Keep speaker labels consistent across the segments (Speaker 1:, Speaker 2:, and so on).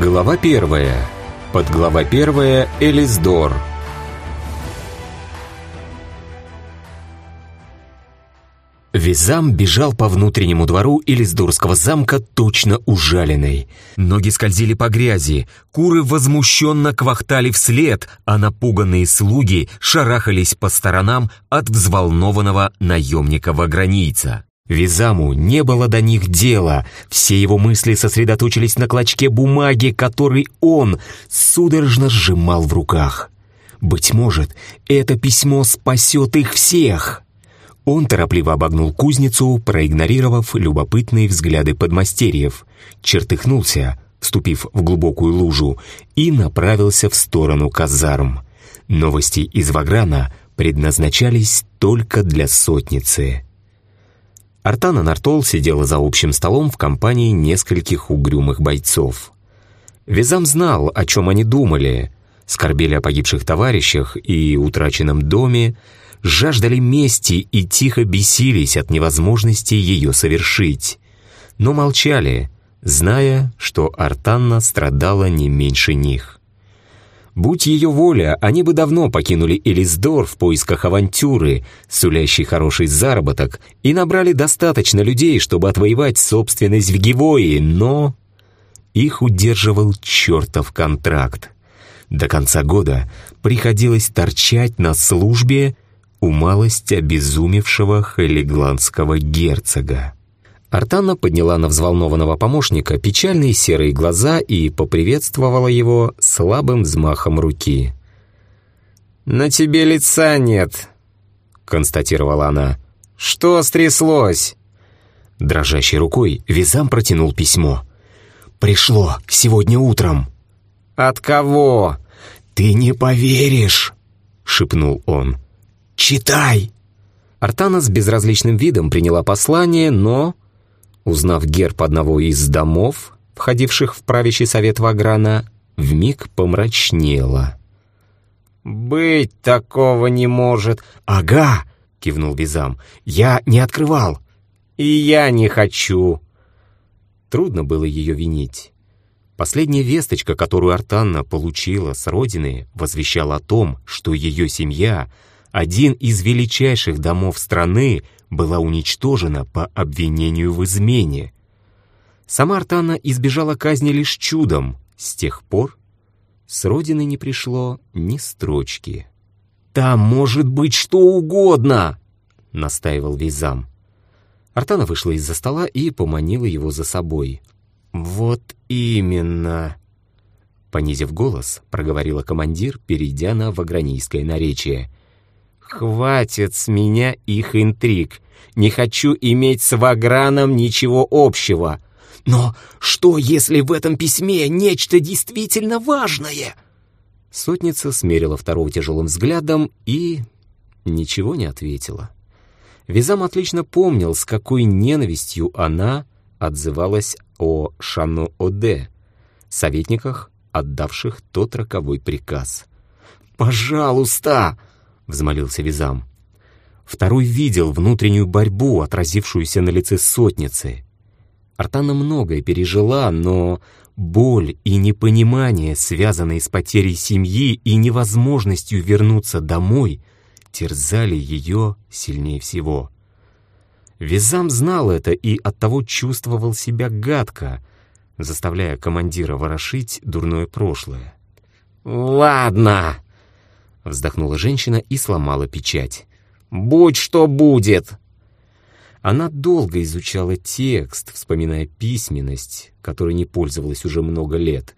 Speaker 1: Глава первая. Подглава первая. Элисдор. Визам бежал по внутреннему двору Элисдорского замка точно ужаленный. Ноги скользили по грязи, куры возмущенно квахтали вслед, а напуганные слуги шарахались по сторонам от взволнованного наемника-вагранийца. Визаму не было до них дела, все его мысли сосредоточились на клочке бумаги, который он судорожно сжимал в руках. «Быть может, это письмо спасет их всех!» Он торопливо обогнул кузницу, проигнорировав любопытные взгляды подмастерьев, чертыхнулся, вступив в глубокую лужу, и направился в сторону казарм. Новости из Ваграна предназначались только для сотницы. Артана Нартол сидела за общим столом в компании нескольких угрюмых бойцов. Визам знал, о чем они думали, скорбели о погибших товарищах и утраченном доме, жаждали мести и тихо бесились от невозможности ее совершить, но молчали, зная, что Артанна страдала не меньше них. Будь ее воля, они бы давно покинули Элисдор в поисках авантюры, сулящей хороший заработок, и набрали достаточно людей, чтобы отвоевать собственность в Гивое, но... Их удерживал чертов контракт. До конца года приходилось торчать на службе у малость обезумевшего хелигландского герцога. Артанна подняла на взволнованного помощника печальные серые глаза и поприветствовала его слабым взмахом руки. «На тебе лица нет», — констатировала она. «Что стряслось?» Дрожащей рукой Визам протянул письмо. «Пришло сегодня утром». «От кого?» «Ты не поверишь», — шепнул он. «Читай!» Артана с безразличным видом приняла послание, но Узнав герб одного из домов, входивших в правящий совет Ваграна, вмиг помрачнела. «Быть такого не может!» «Ага!» — кивнул Визам. «Я не открывал!» «И я не хочу!» Трудно было ее винить. Последняя весточка, которую Артанна получила с родины, возвещала о том, что ее семья, один из величайших домов страны, была уничтожена по обвинению в измене. Сама Артана избежала казни лишь чудом. С тех пор с родины не пришло ни строчки. «Там может быть что угодно!» — настаивал Визам. Артана вышла из-за стола и поманила его за собой. «Вот именно!» Понизив голос, проговорила командир, перейдя на вагранийское наречие. «Хватит с меня их интриг. Не хочу иметь с Ваграном ничего общего. Но что, если в этом письме нечто действительно важное?» Сотница смерила второго тяжелым взглядом и ничего не ответила. Визам отлично помнил, с какой ненавистью она отзывалась о Шану-Оде, советниках, отдавших тот роковой приказ. «Пожалуйста!» Взмолился Визам. Второй видел внутреннюю борьбу, отразившуюся на лице сотницы. Артана многое пережила, но боль и непонимание, связанные с потерей семьи и невозможностью вернуться домой, терзали ее сильнее всего. Визам знал это и оттого чувствовал себя гадко, заставляя командира ворошить дурное прошлое. «Ладно!» Вздохнула женщина и сломала печать. «Будь что будет!» Она долго изучала текст, вспоминая письменность, которой не пользовалась уже много лет.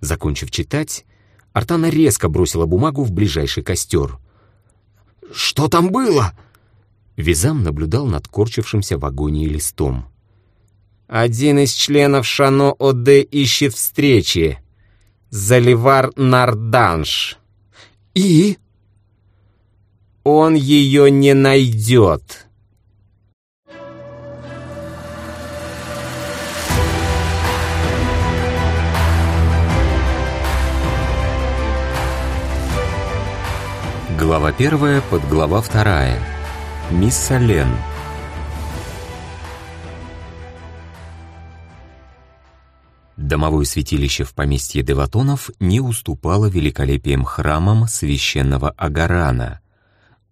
Speaker 1: Закончив читать, Артана резко бросила бумагу в ближайший костер. «Что там было?» Визам наблюдал над корчившимся в агонии листом. «Один из членов Шано Оде ищет встречи. Заливар Нарданш». «И?» «Он ее не найдет». Глава первая, подглава вторая. Мисс Сален. Домовое святилище в поместье Деватонов не уступало великолепием храмам священного Агарана.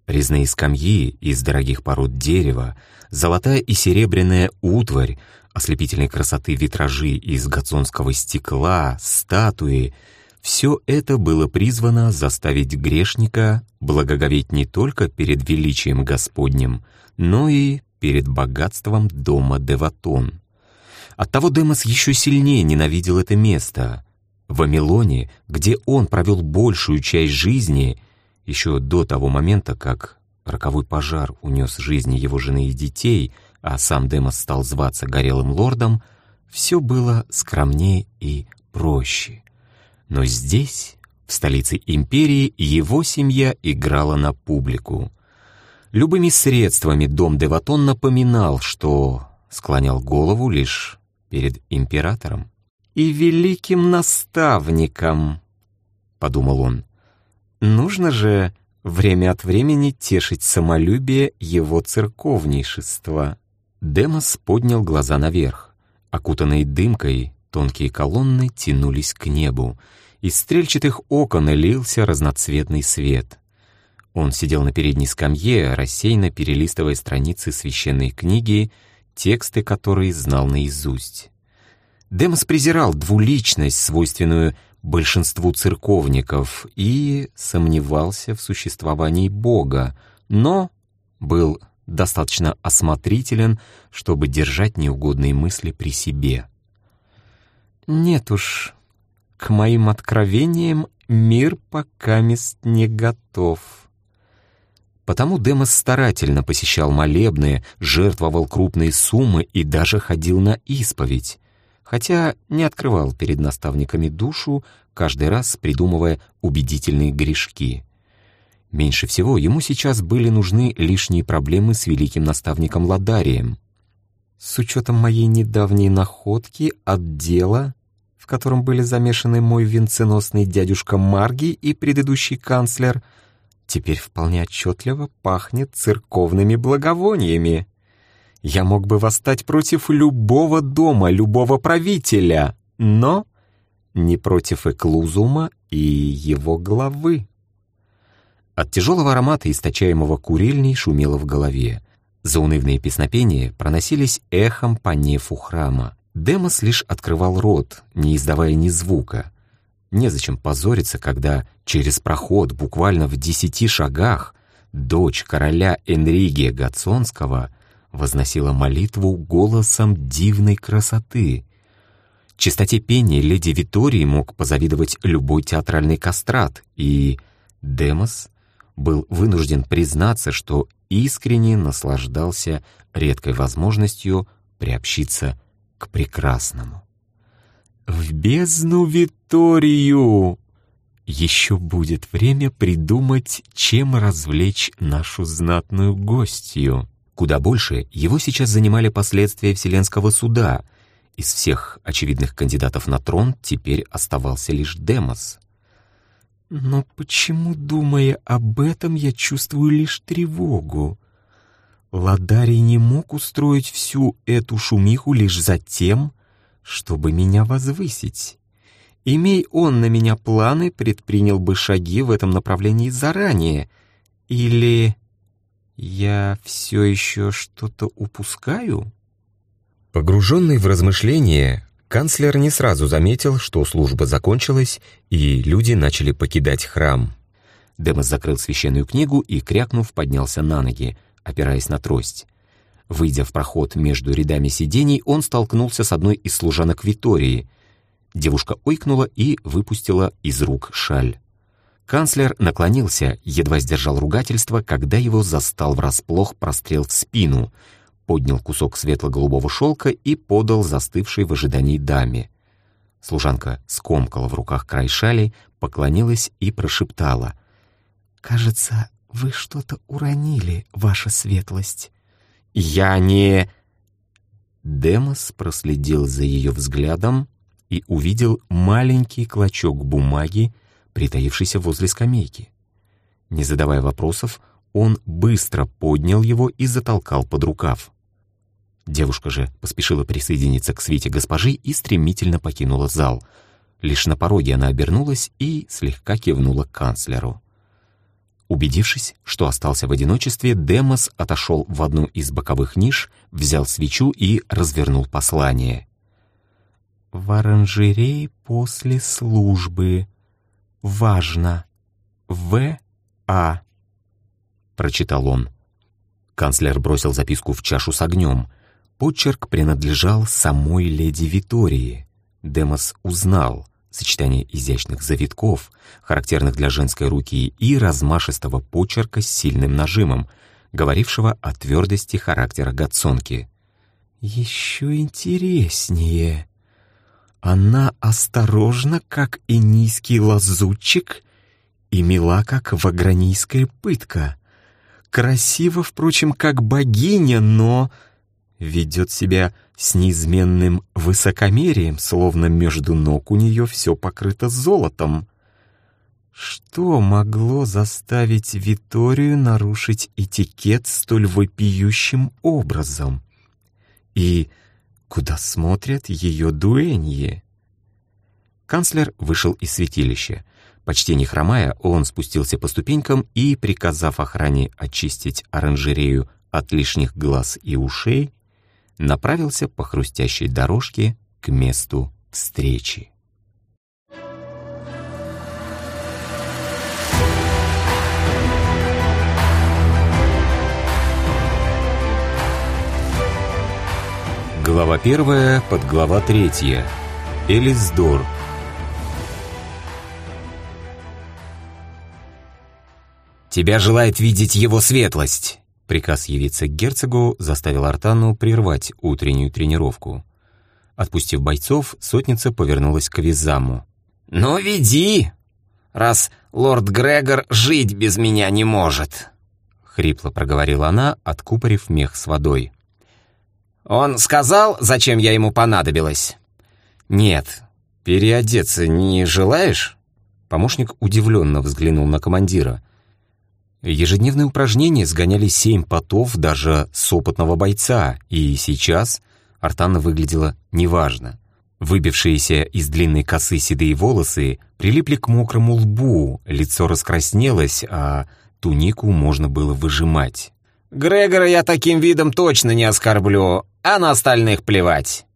Speaker 1: Резные скамьи из дорогих пород дерева, золотая и серебряная утварь, ослепительной красоты витражи из гацонского стекла, статуи — все это было призвано заставить грешника благоговеть не только перед величием Господним, но и перед богатством дома Деватон. Оттого Демос еще сильнее ненавидел это место. В Амилоне, где он провел большую часть жизни, еще до того момента, как роковой пожар унес жизни его жены и детей, а сам Демос стал зваться Горелым Лордом, все было скромнее и проще. Но здесь, в столице империи, его семья играла на публику. Любыми средствами дом Деватон напоминал, что склонял голову лишь перед императором и великим наставником, — подумал он. Нужно же время от времени тешить самолюбие его церковнейшества. Демос поднял глаза наверх. Окутанные дымкой, тонкие колонны тянулись к небу. Из стрельчатых окон лился разноцветный свет. Он сидел на передней скамье, рассеянно перелистывая страницы священной книги, тексты которые знал наизусть. Демос презирал двуличность, свойственную большинству церковников, и сомневался в существовании Бога, но был достаточно осмотрителен, чтобы держать неугодные мысли при себе. «Нет уж, к моим откровениям мир пока не готов», Потому Демос старательно посещал молебные, жертвовал крупные суммы и даже ходил на исповедь, хотя не открывал перед наставниками душу, каждый раз придумывая убедительные грешки. Меньше всего ему сейчас были нужны лишние проблемы с великим наставником Ладарием. С учетом моей недавней находки от дела, в котором были замешаны мой венценосный дядюшка Марги и предыдущий канцлер — теперь вполне отчетливо пахнет церковными благовониями. Я мог бы восстать против любого дома, любого правителя, но не против Эклузума и его главы. От тяжелого аромата, источаемого курильней, шумело в голове. Заунывные песнопения проносились эхом по нефу храма. Демос лишь открывал рот, не издавая ни звука. Незачем позориться, когда через проход буквально в десяти шагах дочь короля Энригия Гацонского возносила молитву голосом дивной красоты. Чистоте пения леди Витории мог позавидовать любой театральный кастрат, и Демос был вынужден признаться, что искренне наслаждался редкой возможностью приобщиться к прекрасному. «В бездну Виторию!» Еще будет время придумать, чем развлечь нашу знатную гостью. Куда больше его сейчас занимали последствия Вселенского суда. Из всех очевидных кандидатов на трон теперь оставался лишь Демос. Но почему, думая об этом, я чувствую лишь тревогу? Ладарий не мог устроить всю эту шумиху лишь за тем, чтобы меня возвысить. Имей он на меня планы, предпринял бы шаги в этом направлении заранее. Или я все еще что-то упускаю? Погруженный в размышления, канцлер не сразу заметил, что служба закончилась, и люди начали покидать храм. Демос закрыл священную книгу и, крякнув, поднялся на ноги, опираясь на трость. Выйдя в проход между рядами сидений, он столкнулся с одной из служанок Витории. Девушка ойкнула и выпустила из рук шаль. Канцлер наклонился, едва сдержал ругательство, когда его застал врасплох прострел в спину, поднял кусок светло-голубого шелка и подал застывшей в ожидании даме. Служанка скомкала в руках край шали, поклонилась и прошептала. «Кажется, вы что-то уронили, ваша светлость». «Я не...» Демос проследил за ее взглядом и увидел маленький клочок бумаги, притаившийся возле скамейки. Не задавая вопросов, он быстро поднял его и затолкал под рукав. Девушка же поспешила присоединиться к свете госпожи и стремительно покинула зал. Лишь на пороге она обернулась и слегка кивнула к канцлеру. Убедившись, что остался в одиночестве, Демос отошел в одну из боковых ниш, взял свечу и развернул послание. «В оранжерее после службы. Важно. В. А. Прочитал он. Канцлер бросил записку в чашу с огнем. Почерк принадлежал самой леди Витории. Демос узнал сочетание изящных завитков, характерных для женской руки, и размашистого почерка с сильным нажимом, говорившего о твердости характера Гатсонки. «Еще интереснее. Она осторожна, как и низкий лазутчик, и мила, как вагранийская пытка. Красива, впрочем, как богиня, но ведет себя с неизменным высокомерием, словно между ног у нее все покрыто золотом. Что могло заставить Виторию нарушить этикет столь вопиющим образом? И куда смотрят ее дуэньи? Канцлер вышел из святилища. Почти не хромая, он спустился по ступенькам и, приказав охране очистить оранжерею от лишних глаз и ушей, направился по хрустящей дорожке к месту встречи. Глава первая, подглава третья. Элисдор. «Тебя желает видеть его светлость!» Приказ явиться к герцогу заставил Артану прервать утреннюю тренировку. Отпустив бойцов, сотница повернулась к Визаму. «Ну, веди, раз лорд Грегор жить без меня не может!» Хрипло проговорила она, откупорив мех с водой. «Он сказал, зачем я ему понадобилась?» «Нет. Переодеться не желаешь?» Помощник удивленно взглянул на командира — Ежедневные упражнения сгоняли семь потов даже с опытного бойца, и сейчас Артана выглядела неважно. Выбившиеся из длинной косы седые волосы прилипли к мокрому лбу, лицо раскраснелось, а тунику можно было выжимать. «Грегора я таким видом точно не оскорблю, а на остальных плевать!»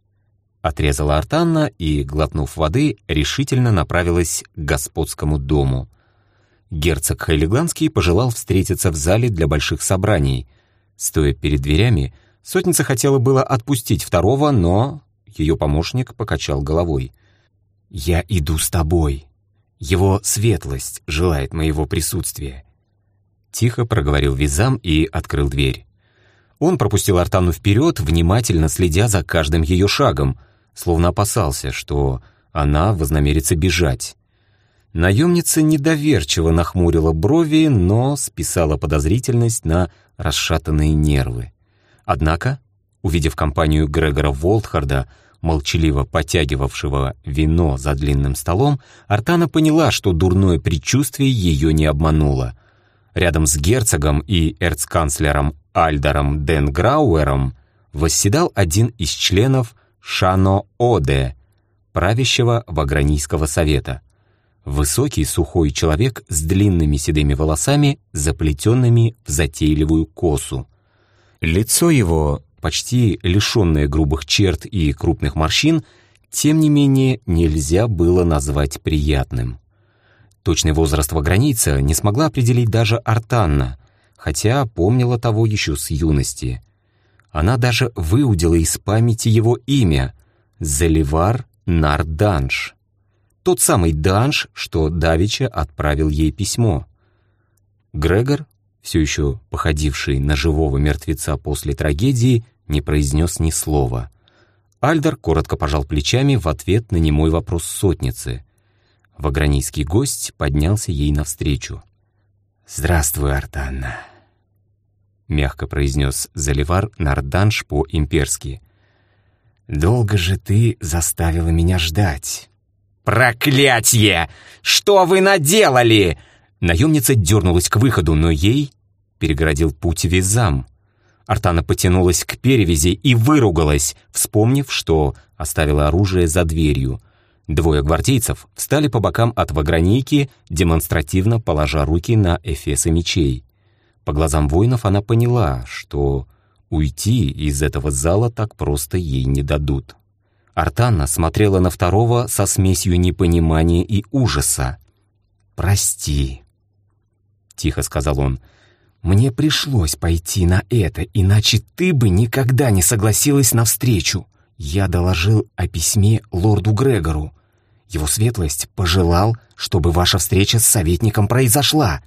Speaker 1: Отрезала Артанна и, глотнув воды, решительно направилась к господскому дому. Герцог Хайлигландский пожелал встретиться в зале для больших собраний. Стоя перед дверями, сотница хотела было отпустить второго, но ее помощник покачал головой. «Я иду с тобой. Его светлость желает моего присутствия». Тихо проговорил Визам и открыл дверь. Он пропустил Артану вперед, внимательно следя за каждым ее шагом, словно опасался, что она вознамерится бежать. Наемница недоверчиво нахмурила брови, но списала подозрительность на расшатанные нервы. Однако, увидев компанию Грегора Волтхарда, молчаливо потягивавшего вино за длинным столом, Артана поняла, что дурное предчувствие ее не обмануло. Рядом с герцогом и эрцканцлером Альдаром Ден Грауэром восседал один из членов Шано-Оде, правящего Вагранийского совета — Высокий сухой человек с длинными седыми волосами, заплетенными в затейливую косу. Лицо его, почти лишенное грубых черт и крупных морщин, тем не менее нельзя было назвать приятным. Точный возраст ваграница не смогла определить даже Артанна, хотя помнила того еще с юности. Она даже выудила из памяти его имя — Заливар Нарданш тот самый Данш, что Давича отправил ей письмо. Грегор, все еще походивший на живого мертвеца после трагедии, не произнес ни слова. Альдер коротко пожал плечами в ответ на немой вопрос сотницы. Вагранийский гость поднялся ей навстречу. «Здравствуй, Артанна», — мягко произнес Заливар Нарданш по-имперски. «Долго же ты заставила меня ждать». «Проклятье! Что вы наделали?» Наемница дернулась к выходу, но ей перегородил путь визам. Артана потянулась к перевязи и выругалась, вспомнив, что оставила оружие за дверью. Двое гвардейцев встали по бокам от вагранейки, демонстративно положа руки на эфесы мечей. По глазам воинов она поняла, что уйти из этого зала так просто ей не дадут. Артанна смотрела на второго со смесью непонимания и ужаса. «Прости», — тихо сказал он, — «мне пришлось пойти на это, иначе ты бы никогда не согласилась на встречу. Я доложил о письме лорду Грегору. Его светлость пожелал, чтобы ваша встреча с советником произошла.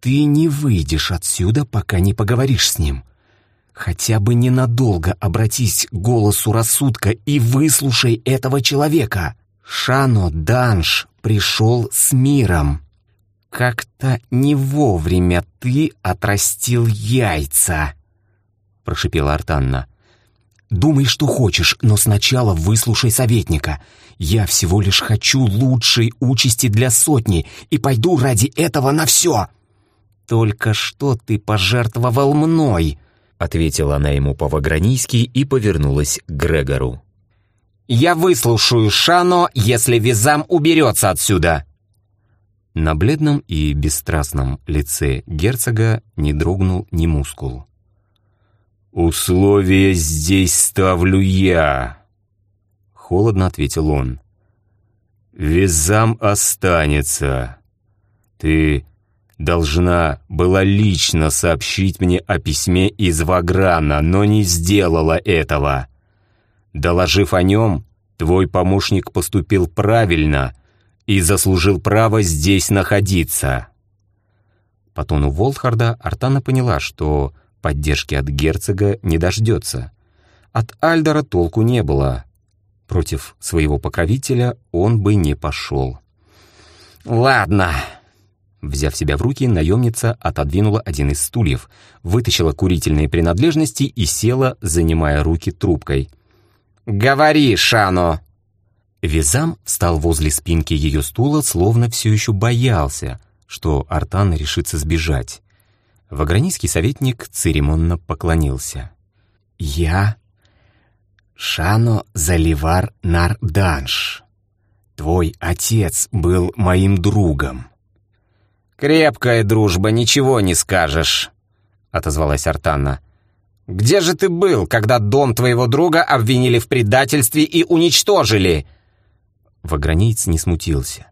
Speaker 1: Ты не выйдешь отсюда, пока не поговоришь с ним. Хотя бы ненадолго обратись к голосу рассудка и выслушай этого человека. Шано Данш пришел с миром. Как-то не вовремя ты отрастил яйца, прошипела Артанна. Думай, что хочешь, но сначала выслушай советника. Я всего лишь хочу лучшей участи для сотни и пойду ради этого на все. Только что ты пожертвовал мной, — ответила она ему по-вагранийски и повернулась к Грегору. «Я выслушаю Шано, если Визам уберется отсюда!» На бледном и бесстрастном лице герцога не дрогнул ни мускул. «Условия здесь ставлю я», — холодно ответил он. «Визам останется. Ты должна была лично сообщить мне о письме из Ваграна, но не сделала этого. Доложив о нем, твой помощник поступил правильно и заслужил право здесь находиться». По тону Волхарда Артана поняла, что поддержки от герцога не дождется. От Альдора толку не было. Против своего покровителя он бы не пошел. «Ладно», Взяв себя в руки, наемница отодвинула один из стульев, вытащила курительные принадлежности и села, занимая руки трубкой. «Говори, Шано!» Визам встал возле спинки ее стула, словно все еще боялся, что Артан решится сбежать. Вагранийский советник церемонно поклонился. «Я Шано Заливар Нарданш. Твой отец был моим другом. «Крепкая дружба, ничего не скажешь», — отозвалась Артанна. «Где же ты был, когда дом твоего друга обвинили в предательстве и уничтожили?» Вагранейц не смутился.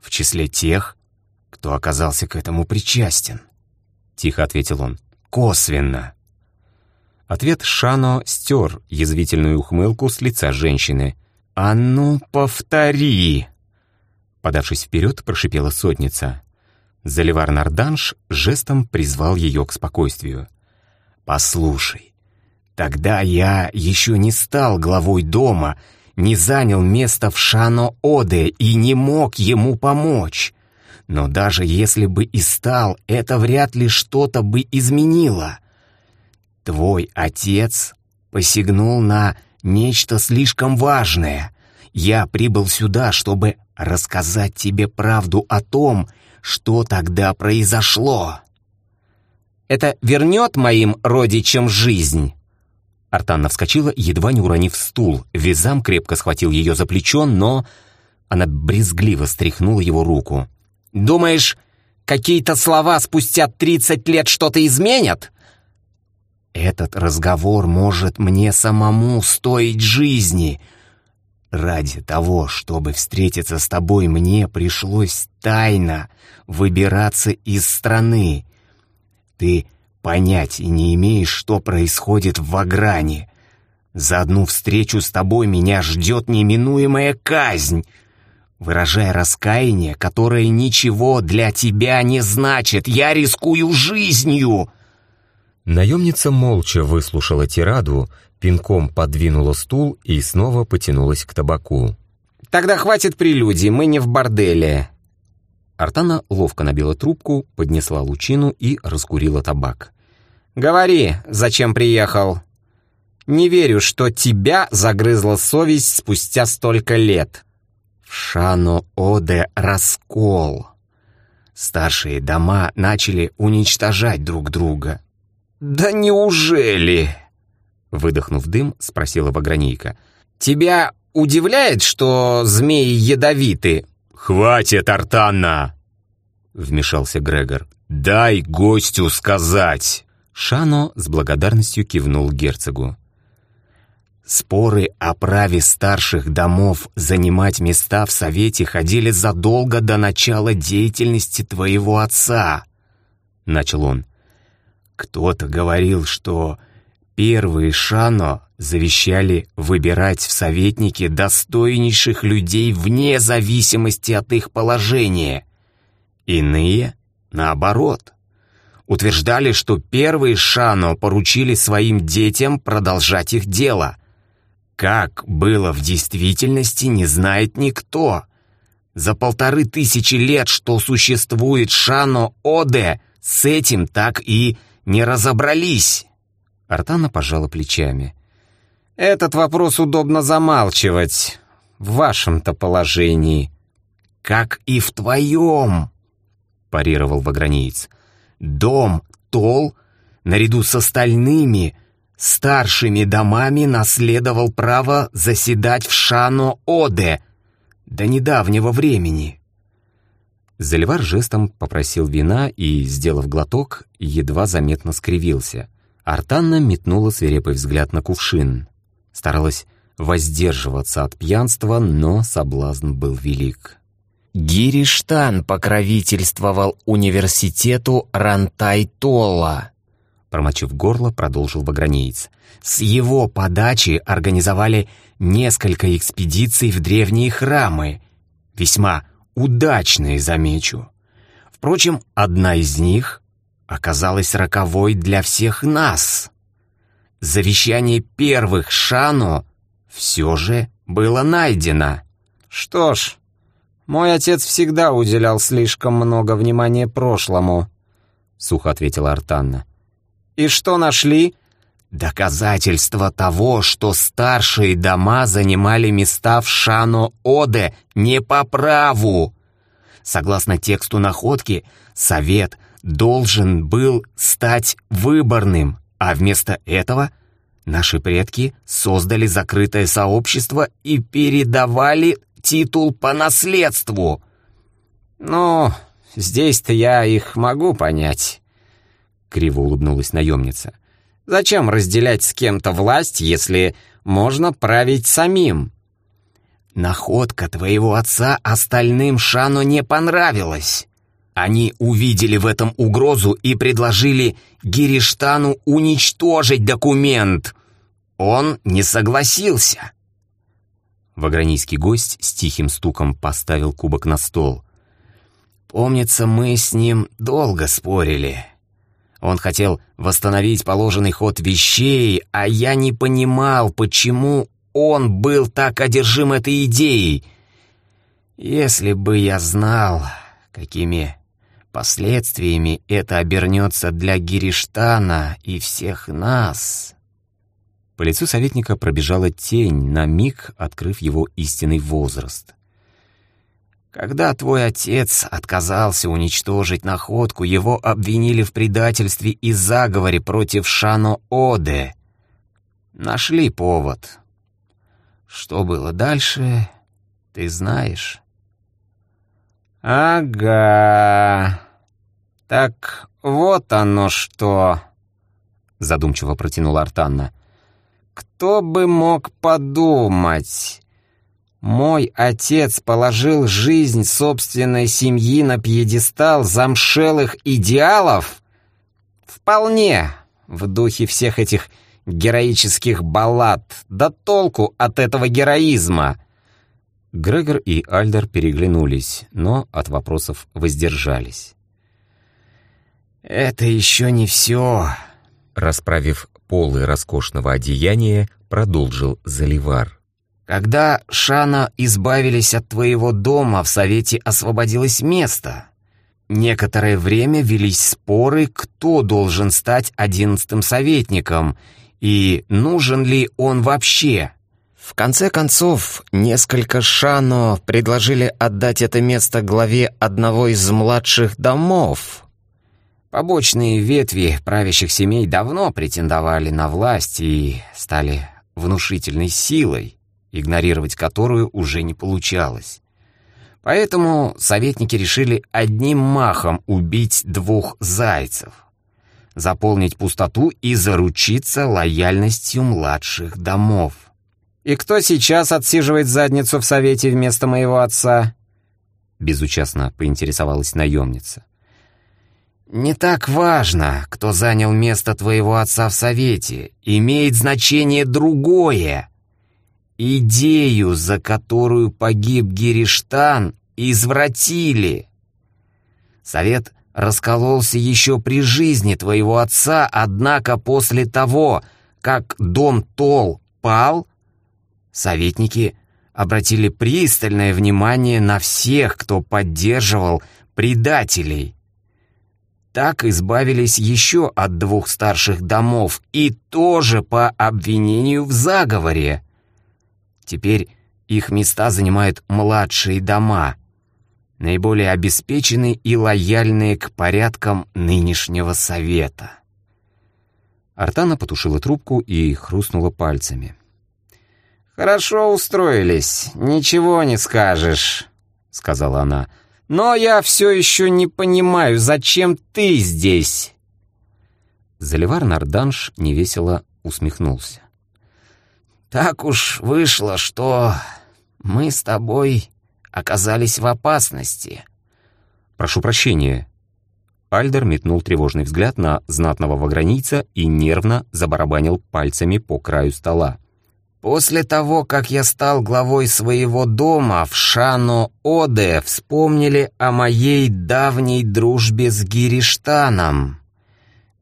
Speaker 1: «В числе тех, кто оказался к этому причастен», — тихо ответил он. «Косвенно». Ответ Шано стер язвительную ухмылку с лица женщины. «А ну, повтори!» Подавшись вперед, прошипела сотница. Заливар Нарданш жестом призвал ее к спокойствию. «Послушай, тогда я еще не стал главой дома, не занял место в Шано-Оде и не мог ему помочь. Но даже если бы и стал, это вряд ли что-то бы изменило. Твой отец посягнул на нечто слишком важное. Я прибыл сюда, чтобы рассказать тебе правду о том, что тогда произошло? Это вернет моим родичам жизнь?» Артанна вскочила, едва не уронив стул. Визам крепко схватил ее за плечо, но... Она брезгливо стряхнула его руку. «Думаешь, какие-то слова спустя тридцать лет что-то изменят?» «Этот разговор может мне самому стоить жизни», Ради того, чтобы встретиться с тобой, мне пришлось тайно выбираться из страны. Ты понятия не имеешь, что происходит в Вагране. За одну встречу с тобой меня ждет неминуемая казнь. Выражая раскаяние, которое ничего для тебя не значит, я рискую жизнью!» Наемница молча выслушала тираду, пинком подвинула стул и снова потянулась к табаку. «Тогда хватит прелюдий, мы не в борделе». Артана ловко набила трубку, поднесла лучину и раскурила табак. «Говори, зачем приехал?» «Не верю, что тебя загрызла совесть спустя столько лет». «В Шано-Оде раскол», Старшие дома начали уничтожать друг друга.
Speaker 2: «Да неужели?» Выдохнув дым, спросила Вагранейка. «Тебя удивляет, что змеи ядовиты?»
Speaker 1: «Хватит, Артанна!» Вмешался Грегор. «Дай гостю сказать!»
Speaker 2: Шано с благодарностью кивнул герцогу. Споры о праве старших домов занимать места в Совете ходили задолго до начала деятельности твоего отца, — начал он. Кто-то говорил, что первые Шано завещали выбирать в советники достойнейших людей вне зависимости от их положения. Иные, наоборот, утверждали, что первые Шано поручили своим детям продолжать их дело. Как было в действительности, не знает никто. За полторы тысячи лет, что существует Шано-Оде, с этим так и не разобрались. Артана пожала плечами. «Этот вопрос удобно замалчивать. В вашем-то положении». «Как и в твоем», — парировал Вагранеец. «Дом Тол, наряду с остальными, старшими домами наследовал право заседать в Шано-Оде до недавнего времени». Заливар жестом попросил вина и, сделав глоток, едва заметно скривился. Артанна метнула свирепый взгляд на кувшин. Старалась воздерживаться от пьянства, но соблазн был велик. «Гириштан покровительствовал университету Рантай-Толла», промочив горло, продолжил Вагранеец. «С его подачи организовали несколько экспедиций в древние храмы, весьма удачные, замечу. Впрочем, одна из них оказалась роковой для всех нас. Завещание первых Шану все же было найдено. Что ж, мой отец всегда уделял слишком много внимания прошлому, сухо ответила Артанна. И что нашли? Доказательство того, что старшие дома занимали места в Шано-Оде не по праву. Согласно тексту находки, совет должен был стать выборным, а вместо этого наши предки создали закрытое сообщество и передавали титул по наследству. «Ну, здесь-то я их могу понять», — криво улыбнулась наемница. Зачем разделять с кем-то власть, если можно править самим? Находка твоего отца остальным Шану не понравилась. Они увидели в этом угрозу и предложили Гириштану уничтожить документ. Он не согласился. Вагранийский гость с тихим стуком поставил кубок на стол. «Помнится, мы с ним долго спорили». Он хотел восстановить положенный ход вещей, а я не понимал, почему он был так одержим этой идеей. Если бы я знал, какими последствиями это обернется для Гириштана и всех нас... По лицу советника пробежала тень, на миг открыв его истинный возраст. Когда твой отец отказался уничтожить находку, его обвинили в предательстве и заговоре против Шано-Оде. Нашли повод. Что было дальше, ты знаешь. «Ага. Так вот оно что!» Задумчиво протянула Артанна. «Кто бы мог подумать? Мой отец положил жизнь собственной семьи на пьедестал замшелых идеалов? Вполне в духе всех этих героических баллад. Да толку от этого героизма!» Грегор и Альдер переглянулись, но от вопросов воздержались. «Это еще не все», — расправив полы роскошного одеяния, продолжил Заливар. Когда Шана избавились от твоего дома, в Совете освободилось место. Некоторое время велись споры, кто должен стать одиннадцатым советником и нужен ли он вообще. В конце концов, несколько Шано предложили отдать это место главе одного из младших домов. Побочные ветви правящих семей давно претендовали на власть и стали внушительной силой, игнорировать которую уже не получалось. Поэтому советники решили одним махом убить двух зайцев, заполнить пустоту и заручиться лояльностью младших домов. «И кто сейчас отсиживает задницу в совете вместо моего отца?» Безучастно поинтересовалась наемница. «Не так важно, кто занял место твоего отца в совете. Имеет значение другое. Идею, за которую погиб Гириштан, извратили. Совет раскололся еще при жизни твоего отца, однако после того, как дом Тол пал, советники обратили пристальное внимание на всех, кто поддерживал предателей. Так избавились еще от двух старших домов и тоже по обвинению в заговоре. Теперь их места занимают младшие дома, наиболее обеспеченные и лояльные к порядкам нынешнего совета. Артана потушила трубку и хрустнула пальцами. «Хорошо устроились, ничего не скажешь», — сказала она. «Но я все еще не понимаю, зачем ты здесь?» Заливар Нарданш невесело усмехнулся. «Так уж вышло, что мы с тобой оказались в опасности».
Speaker 1: «Прошу прощения». Альдер метнул тревожный взгляд на знатного вагранийца и нервно забарабанил пальцами по краю стола.
Speaker 2: После того, как я стал главой своего дома, в Шано-Оде вспомнили о моей давней дружбе с Гириштаном.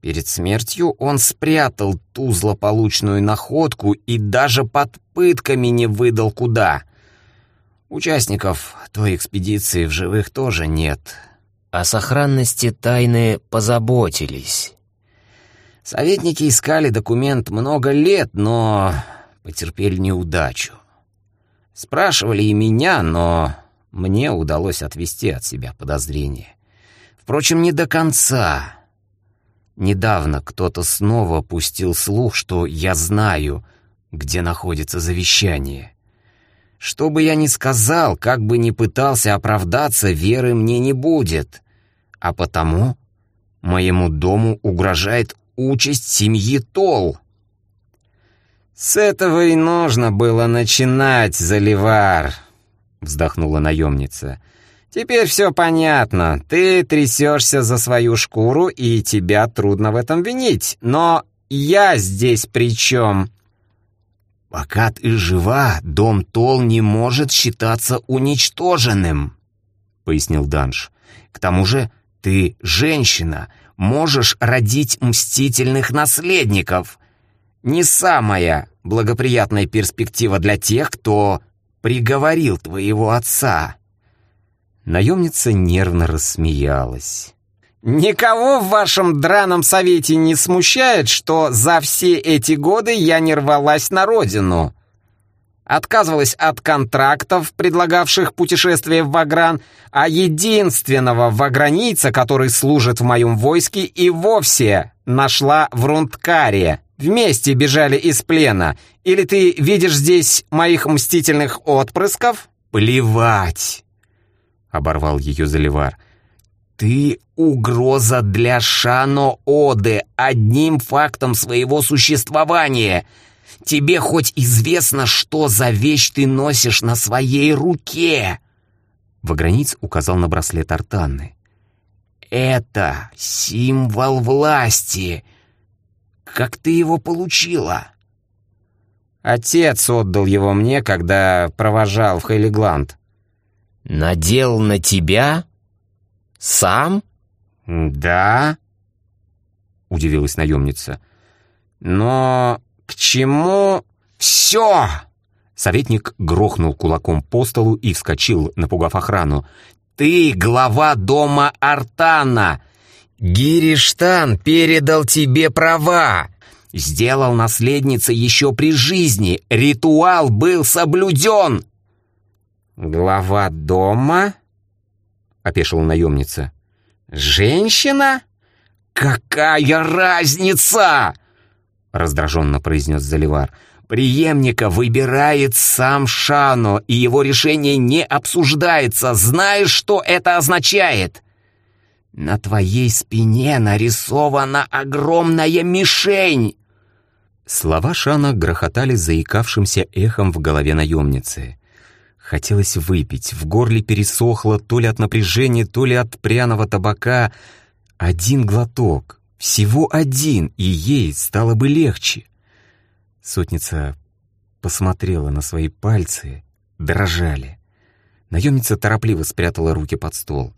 Speaker 2: Перед смертью он спрятал ту злополучную находку и даже под пытками не выдал куда. Участников той экспедиции в живых тоже нет. О сохранности тайны позаботились. Советники искали документ много лет, но потерпели неудачу. Спрашивали и меня, но мне удалось отвести от себя подозрения. Впрочем, не до конца. Недавно кто-то снова пустил слух, что я знаю, где находится завещание. Что бы я ни сказал, как бы ни пытался оправдаться, веры мне не будет. А потому моему дому угрожает участь семьи Тол. «С этого и нужно было начинать, Заливар», — вздохнула наемница. «Теперь все понятно. Ты трясешься за свою шкуру, и тебя трудно в этом винить. Но я здесь при чем?» «Пока ты жива, дом Тол не может считаться уничтоженным», — пояснил Данш. «К тому же ты женщина, можешь родить мстительных наследников. Не самая благоприятная перспектива для тех, кто приговорил твоего отца».
Speaker 1: Наемница нервно рассмеялась.
Speaker 2: «Никого в вашем драном совете не смущает, что за все эти годы я не рвалась на родину?» Отказывалась от контрактов, предлагавших путешествие в Вагран, а единственного вагранийца, который служит в моем войске, и вовсе нашла в Рундкаре. Вместе бежали из плена. Или ты видишь здесь моих мстительных отпрысков? Плевать!» Оборвал ее Заливар. «Ты угроза для Шано-Оды одним фактом своего существования. Тебе хоть известно, что за вещь ты носишь на своей руке?»
Speaker 1: Ваграниц указал на браслет Артанны.
Speaker 2: «Это символ власти, как ты его получила?» «Отец отдал его мне, когда провожал в Хейлигланд». «Надел на тебя? Сам?» «Да», — удивилась наемница. «Но к чему все?»
Speaker 1: Советник грохнул кулаком по столу и вскочил, напугав охрану.
Speaker 2: «Ты глава дома Артана! Гириштан передал тебе права. Сделал наследница еще при жизни. Ритуал был соблюден. Глава дома? Опешила наемница. Женщина? какая разница?» раздраженно произнес Заливар. «Приемника выбирает сам Шано, и его решение не обсуждается. Знаешь, что это означает?» «На твоей спине нарисована огромная мишень!»
Speaker 1: Слова Шана грохотали заикавшимся эхом в голове наемницы. Хотелось выпить, в горле пересохло то ли от напряжения, то ли от пряного табака. Один глоток, всего один, и ей стало бы легче. Сотница посмотрела на свои пальцы, дрожали. Наемница торопливо спрятала руки под стол.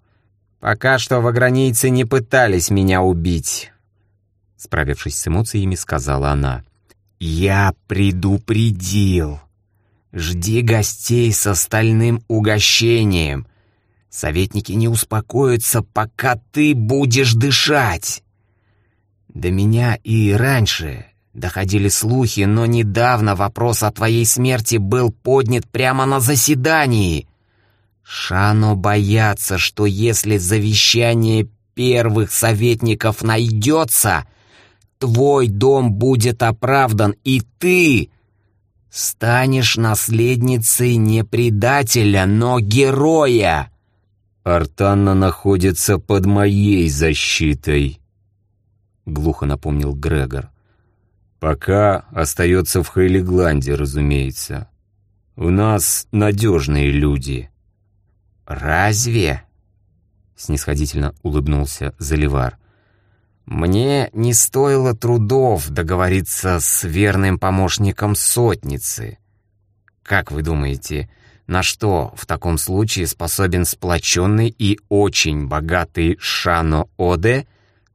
Speaker 2: «Пока что в границе не пытались меня убить», —
Speaker 1: справившись с эмоциями, сказала она.
Speaker 2: «Я предупредил. Жди гостей с остальным угощением. Советники не успокоятся, пока ты будешь дышать». До меня и раньше доходили слухи, но недавно вопрос о твоей смерти был поднят прямо на заседании. Шано боятся, что если завещание первых советников найдется, твой дом будет оправдан, и ты станешь наследницей не предателя, но героя.
Speaker 1: Артанна находится под моей защитой, глухо напомнил Грегор. Пока остается в Хейлигланде, разумеется. У нас надежные люди.
Speaker 2: Разве? Снисходительно улыбнулся Заливар. Мне не стоило трудов договориться с верным помощником сотницы. Как вы думаете, на что в таком случае способен сплоченный и очень богатый Шано Оде,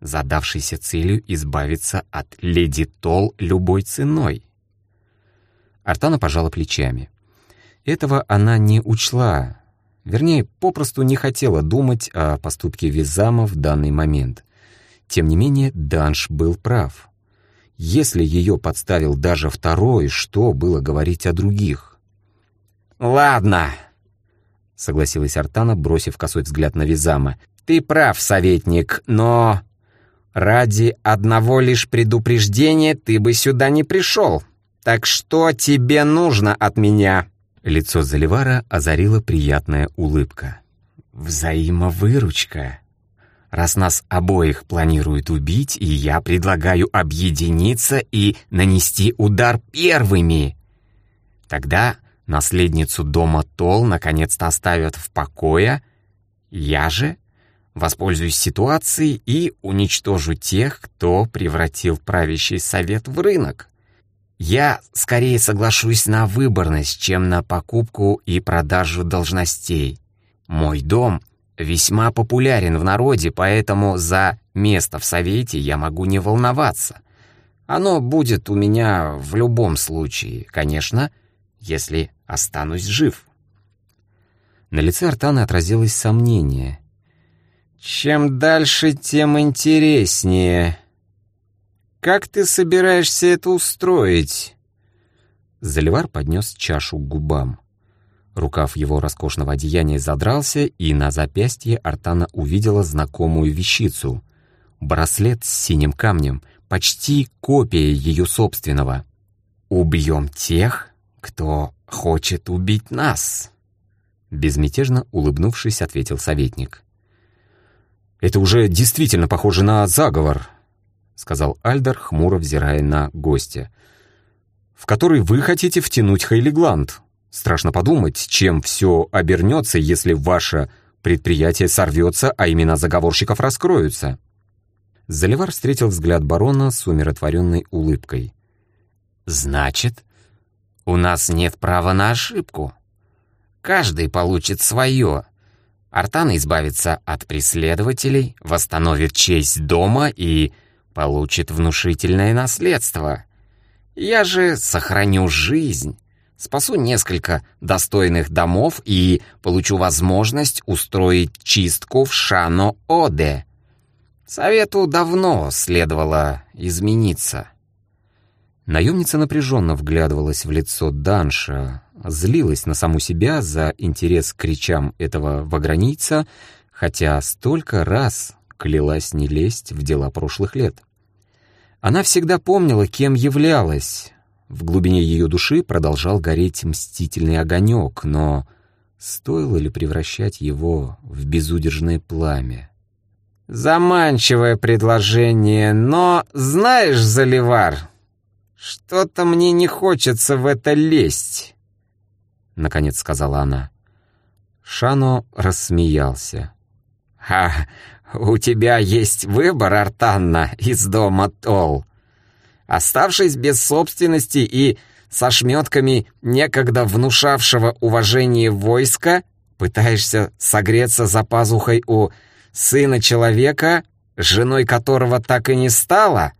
Speaker 2: задавшийся целью избавиться от леди Тол любой ценой?
Speaker 1: Артана пожала плечами. Этого она не учла, вернее, попросту не хотела думать о поступке Визама в данный момент. Тем не менее, Данш был прав. Если ее подставил даже второй, что было говорить о других?
Speaker 2: «Ладно», — согласилась Артана, бросив косой взгляд на Визама. «Ты прав, советник, но ради одного лишь предупреждения ты бы сюда не пришел. Так что тебе нужно от меня?»
Speaker 1: Лицо Заливара озарила приятная улыбка.
Speaker 2: «Взаимовыручка», раз нас обоих планируют убить, и я предлагаю объединиться и нанести удар первыми. Тогда наследницу дома Тол наконец-то оставят в покое. Я же воспользуюсь ситуацией и уничтожу тех, кто превратил правящий совет в рынок. Я скорее соглашусь на выборность, чем на покупку и продажу должностей. Мой дом весьма популярен в народе, поэтому за место в Совете я могу не волноваться. Оно будет у меня в любом случае, конечно, если останусь жив.
Speaker 1: На лице Артана отразилось сомнение.
Speaker 2: «Чем дальше, тем интереснее. Как ты собираешься это устроить?»
Speaker 1: Заливар поднес чашу к губам. Рукав его роскошного одеяния задрался, и на запястье Артана увидела знакомую вещицу. Браслет с синим камнем, почти копия ее собственного.
Speaker 2: «Убьем тех, кто хочет убить нас», — безмятежно улыбнувшись, ответил советник.
Speaker 1: «Это уже действительно похоже на заговор», — сказал Альдер, хмуро взирая на гостя, «в который вы хотите втянуть Хейлигланд». Страшно подумать, чем все обернется, если ваше предприятие сорвется, а имена заговорщиков раскроются. Заливар встретил взгляд барона с умиротворенной улыбкой.
Speaker 2: «Значит, у нас нет права на ошибку. Каждый получит свое. Артан избавится от преследователей, восстановит честь дома и получит внушительное наследство. Я же сохраню жизнь» спасу несколько достойных домов и получу возможность устроить чистку в Шано-Оде. Совету давно следовало измениться.
Speaker 1: Наемница напряженно вглядывалась в лицо Данша, злилась на саму себя за интерес к речам этого вагранийца, хотя столько раз
Speaker 2: клялась не лезть в дела прошлых лет. Она всегда помнила, кем являлась. В глубине ее души продолжал гореть мстительный огонек, но стоило ли превращать его в безудержное пламя?
Speaker 3: Заманчивое предложение, но, знаешь, Заливар, что-то мне не хочется в это лезть, — наконец сказала она.
Speaker 2: Шано рассмеялся.
Speaker 3: «А у тебя есть выбор, Артанна, из дома Тол. Оставшись без собственности и со шметками некогда внушавшего уважение войска, пытаешься согреться за пазухой у сына человека, женой которого так и не стало?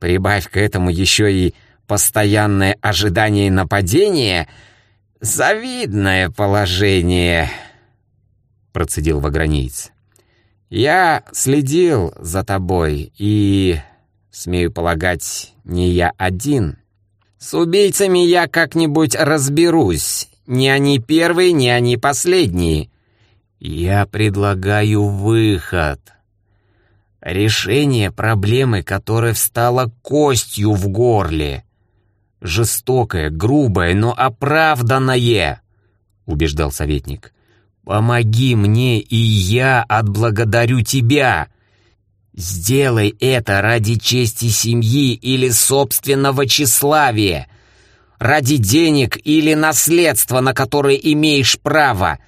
Speaker 3: Прибавь к этому еще и постоянное ожидание нападения — «Завидное положение», — процедил вагранейц. «Я следил за тобой, и, смею полагать, не я один. С убийцами я как-нибудь разберусь. Не они первые, не они последние. Я предлагаю выход. Решение проблемы, которая встала костью в горле жестокое, грубое, но оправданное», — убеждал советник. «Помоги мне, и я отблагодарю тебя. Сделай это ради чести семьи или собственного тщеславия, ради денег или наследства, на которое имеешь право,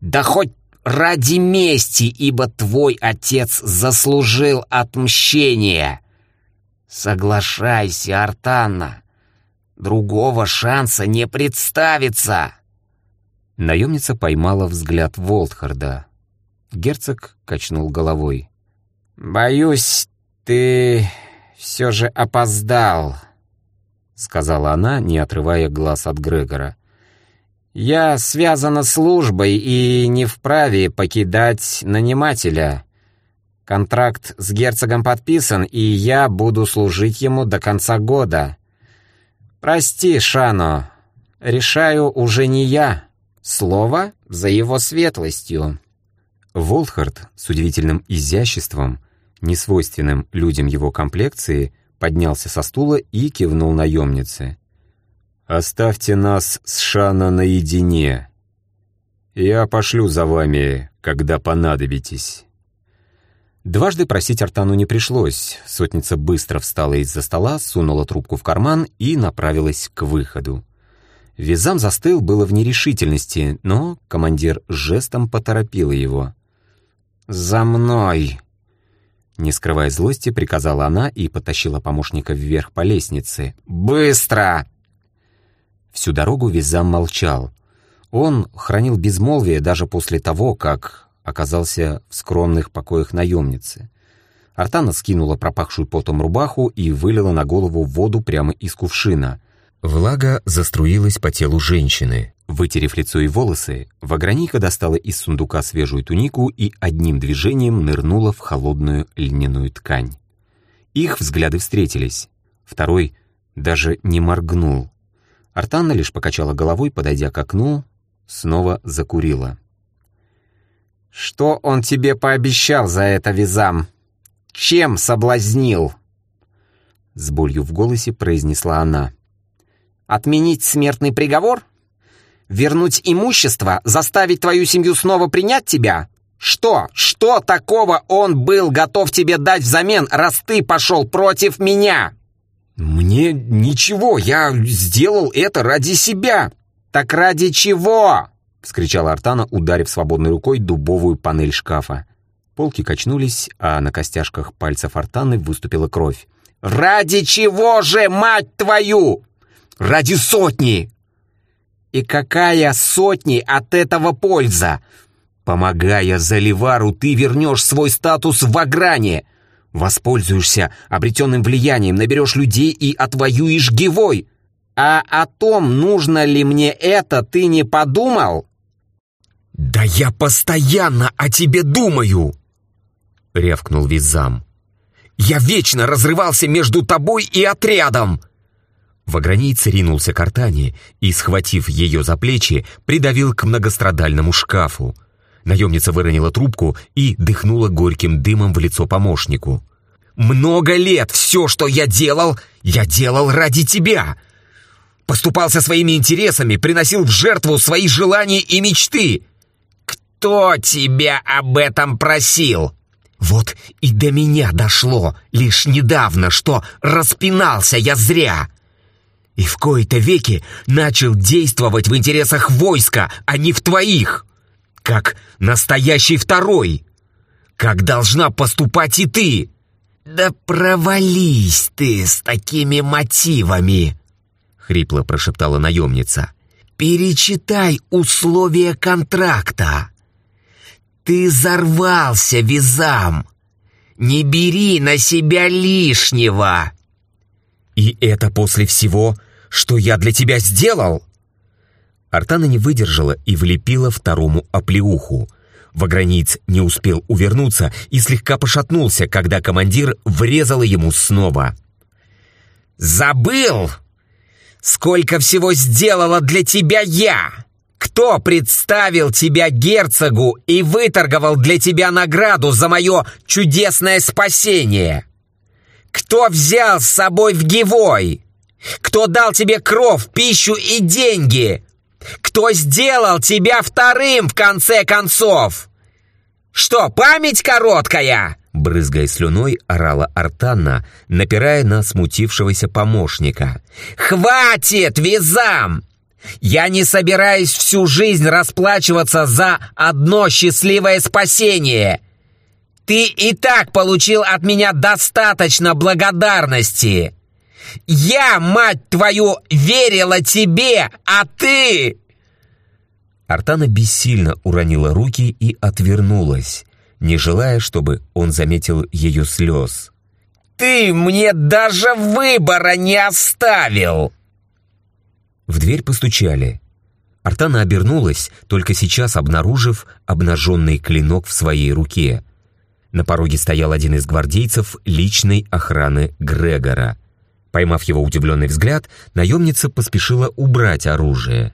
Speaker 3: да хоть ради мести, ибо твой отец заслужил отмщение. Соглашайся, Артанна». Другого шанса не представится!»
Speaker 2: Наемница поймала взгляд Волтхарда. Герцог качнул головой.
Speaker 3: «Боюсь, ты все же опоздал», — сказала она, не отрывая глаз от Грегора. «Я связана службой и не вправе покидать нанимателя. Контракт с герцогом подписан, и я буду служить ему до конца года. «Прости, Шано, решаю уже не я. Слово за его светлостью».
Speaker 2: Волхард с удивительным изяществом, несвойственным людям его комплекции, поднялся со стула и кивнул наемнице. «Оставьте нас с Шано наедине. Я пошлю за вами, когда понадобитесь». Дважды просить Артану не пришлось. Сотница быстро встала из-за стола, сунула трубку в карман и направилась к выходу. Визам застыл было в нерешительности, но командир жестом поторопил его.
Speaker 3: «За мной!»
Speaker 2: Не скрывая злости, приказала она и потащила помощника вверх по лестнице.
Speaker 3: «Быстро!»
Speaker 2: Всю дорогу Визам молчал. Он хранил безмолвие даже после того, как оказался в скромных покоях наемницы. Артана скинула пропахшую потом рубаху и вылила на голову воду прямо из кувшина. Влага заструилась по телу женщины. Вытерев лицо и волосы, Ваграника достала из сундука свежую тунику и одним движением нырнула в холодную льняную ткань. Их взгляды встретились. Второй даже не моргнул. Артанна лишь покачала головой, подойдя к окну, снова закурила.
Speaker 3: «Что он тебе пообещал за это, Визам? Чем соблазнил?»
Speaker 2: С болью в голосе произнесла она.
Speaker 3: «Отменить смертный приговор? Вернуть имущество? Заставить твою семью снова принять тебя? Что? Что такого он был готов тебе дать взамен, раз ты пошел против меня?»
Speaker 2: «Мне ничего, я сделал это ради себя».
Speaker 3: «Так ради чего?»
Speaker 2: — вскричала Артана, ударив свободной рукой дубовую панель шкафа. Полки качнулись, а на костяшках пальцев Артаны выступила кровь.
Speaker 3: «Ради чего же, мать твою?»
Speaker 2: «Ради сотни!»
Speaker 3: «И какая сотни от этого польза?»
Speaker 2: «Помогая Заливару, ты вернешь свой статус в Агране!» Воспользуешься обретенным влиянием, наберешь людей и отвоюешь Гевой.
Speaker 3: А о том, нужно ли мне это, ты не подумал?
Speaker 1: «Да я постоянно о тебе думаю!» — рявкнул Визам. «Я вечно разрывался между тобой и отрядом!» Вагранийц ринулся к Артане и, схватив ее за плечи, придавил к многострадальному шкафу. Наемница выронила трубку и дыхнула горьким дымом в лицо помощнику. «Много лет все, что я делал, я делал ради тебя!» Поступал со своими интересами, приносил в жертву свои желания и мечты.
Speaker 3: Кто тебя об этом просил?
Speaker 1: Вот и до меня дошло лишь недавно, что распинался я зря. И в кои-то веки начал действовать в интересах войска, а не в твоих. Как настоящий второй. Как должна поступать и ты.
Speaker 3: Да провались ты с такими мотивами
Speaker 1: хрипло прошептала наемница.
Speaker 3: «Перечитай условия контракта. Ты зарвался, Визам. Не бери на себя лишнего».
Speaker 1: «И это после всего, что я для тебя сделал?» Артана не выдержала и влепила второму оплеуху. Ваграниц не успел увернуться и слегка пошатнулся, когда командир врезала ему снова.
Speaker 3: «Забыл!» Сколько всего сделала для тебя я! Кто представил тебя герцогу и выторговал для тебя награду за мое чудесное спасение? Кто взял с собой в Гивой? Кто дал тебе кровь, пищу и деньги? Кто сделал тебя вторым в конце концов? Что, память короткая?
Speaker 1: Брызгая слюной, орала Артанна, напирая на смутившегося помощника.
Speaker 3: «Хватит, визам! Я не собираюсь всю жизнь расплачиваться за одно счастливое спасение! Ты и так получил от меня достаточно благодарности! Я, мать твою, верила тебе, а ты...»
Speaker 1: Артана бессильно уронила руки и отвернулась не желая, чтобы он заметил ее слез.
Speaker 3: «Ты мне даже выбора не оставил!»
Speaker 1: В дверь постучали. Артана обернулась, только сейчас обнаружив обнаженный клинок в своей руке. На пороге стоял один из гвардейцев личной охраны Грегора. Поймав его удивленный взгляд, наемница поспешила убрать оружие.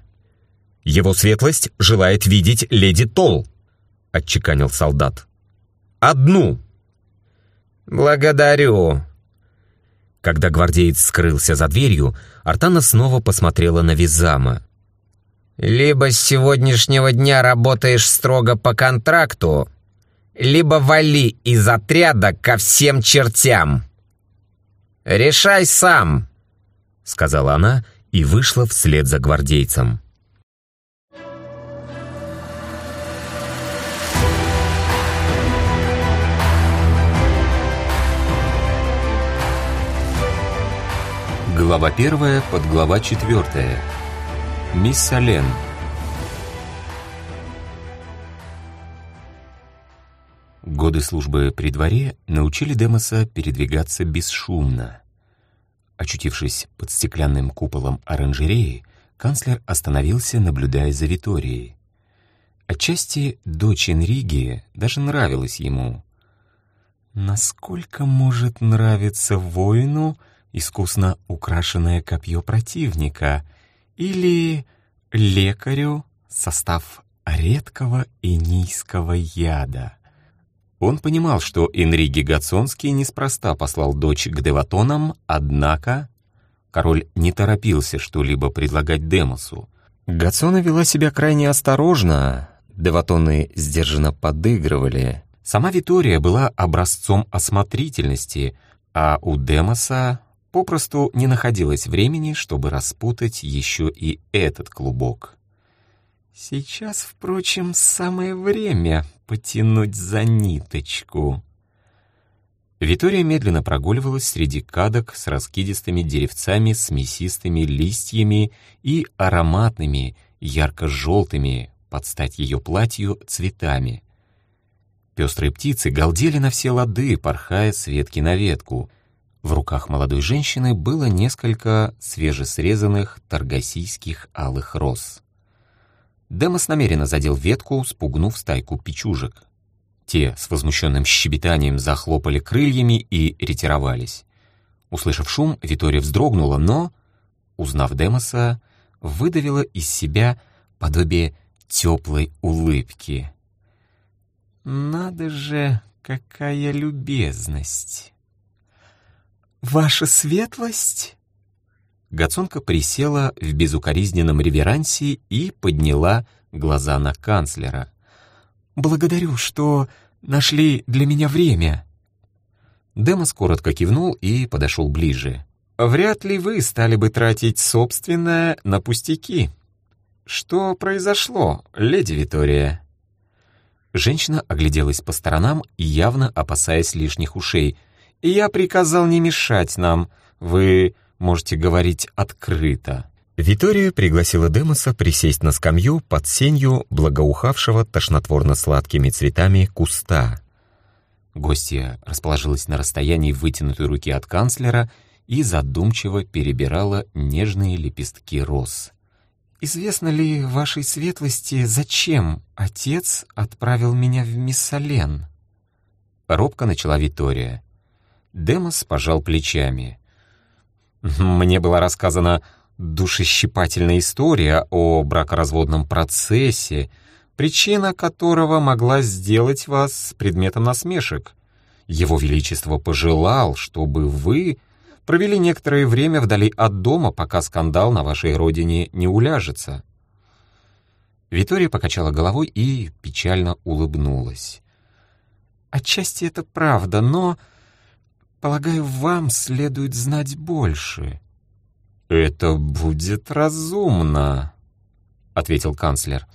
Speaker 1: «Его светлость желает видеть леди Тол», — отчеканил солдат. Одну!»
Speaker 3: «Благодарю!»
Speaker 1: Когда гвардеец скрылся за дверью, Артана снова посмотрела на Визама.
Speaker 3: «Либо с сегодняшнего дня работаешь строго по контракту, либо вали из отряда ко всем чертям. Решай сам!»
Speaker 1: — сказала она и вышла вслед за гвардейцем. Глава первая, подглава четвертая. Мисс Сален. Годы службы при дворе научили Демоса передвигаться бесшумно. Очутившись под стеклянным куполом оранжереи, канцлер остановился, наблюдая за Виторией. Отчасти дочь Энриги даже нравилась ему. Насколько может нравиться воину — искусно украшенное копье противника или лекарю состав редкого и низкого яда. Он понимал, что Энриги Гацонский неспроста послал дочь к Деватонам, однако король не торопился что-либо предлагать Демосу. Гацона вела себя крайне осторожно, Деватоны сдержанно подыгрывали. Сама Витория была образцом осмотрительности, а у Демоса Попросту не находилось времени, чтобы распутать еще и этот клубок. Сейчас, впрочем, самое время потянуть за ниточку. Витория медленно прогуливалась среди кадок с раскидистыми деревцами с мясистыми листьями и ароматными, ярко-желтыми, под стать ее платью, цветами. Пестрые птицы галдели на все лады, порхая с ветки на ветку — в руках молодой женщины было несколько свежесрезанных таргасийских алых роз. Демос намеренно задел ветку, спугнув стайку печужек. Те с возмущенным щебетанием захлопали крыльями и ретировались. Услышав шум, Витория вздрогнула, но, узнав Демоса, выдавила из себя подобие теплой улыбки.
Speaker 3: Надо же, какая любезность. «Ваша светлость?»
Speaker 1: Гацонка присела в безукоризненном реверансе и подняла глаза на канцлера.
Speaker 3: «Благодарю, что нашли для меня время».
Speaker 1: Демос коротко кивнул и подошел ближе. «Вряд ли вы стали бы тратить собственное на пустяки. Что произошло, леди Витория?» Женщина огляделась по сторонам, явно опасаясь лишних ушей. «Я приказал не мешать нам. Вы можете говорить открыто». Витория пригласила Демоса присесть на скамью под сенью благоухавшего тошнотворно-сладкими цветами куста. Гостья расположилась на расстоянии вытянутой руки от канцлера и задумчиво перебирала нежные лепестки роз.
Speaker 3: «Известно ли вашей светлости, зачем отец отправил меня в Миссален?»
Speaker 1: Робко начала Витория. Демос пожал плечами. «Мне была рассказана душещипательная история о бракоразводном процессе, причина которого могла сделать вас предметом насмешек. Его Величество пожелал, чтобы вы провели некоторое время вдали от дома, пока скандал на вашей родине не уляжется». Витория покачала головой и печально улыбнулась.
Speaker 3: «Отчасти это правда, но, полагаю, вам следует знать больше».
Speaker 1: «Это будет разумно», — ответил канцлер.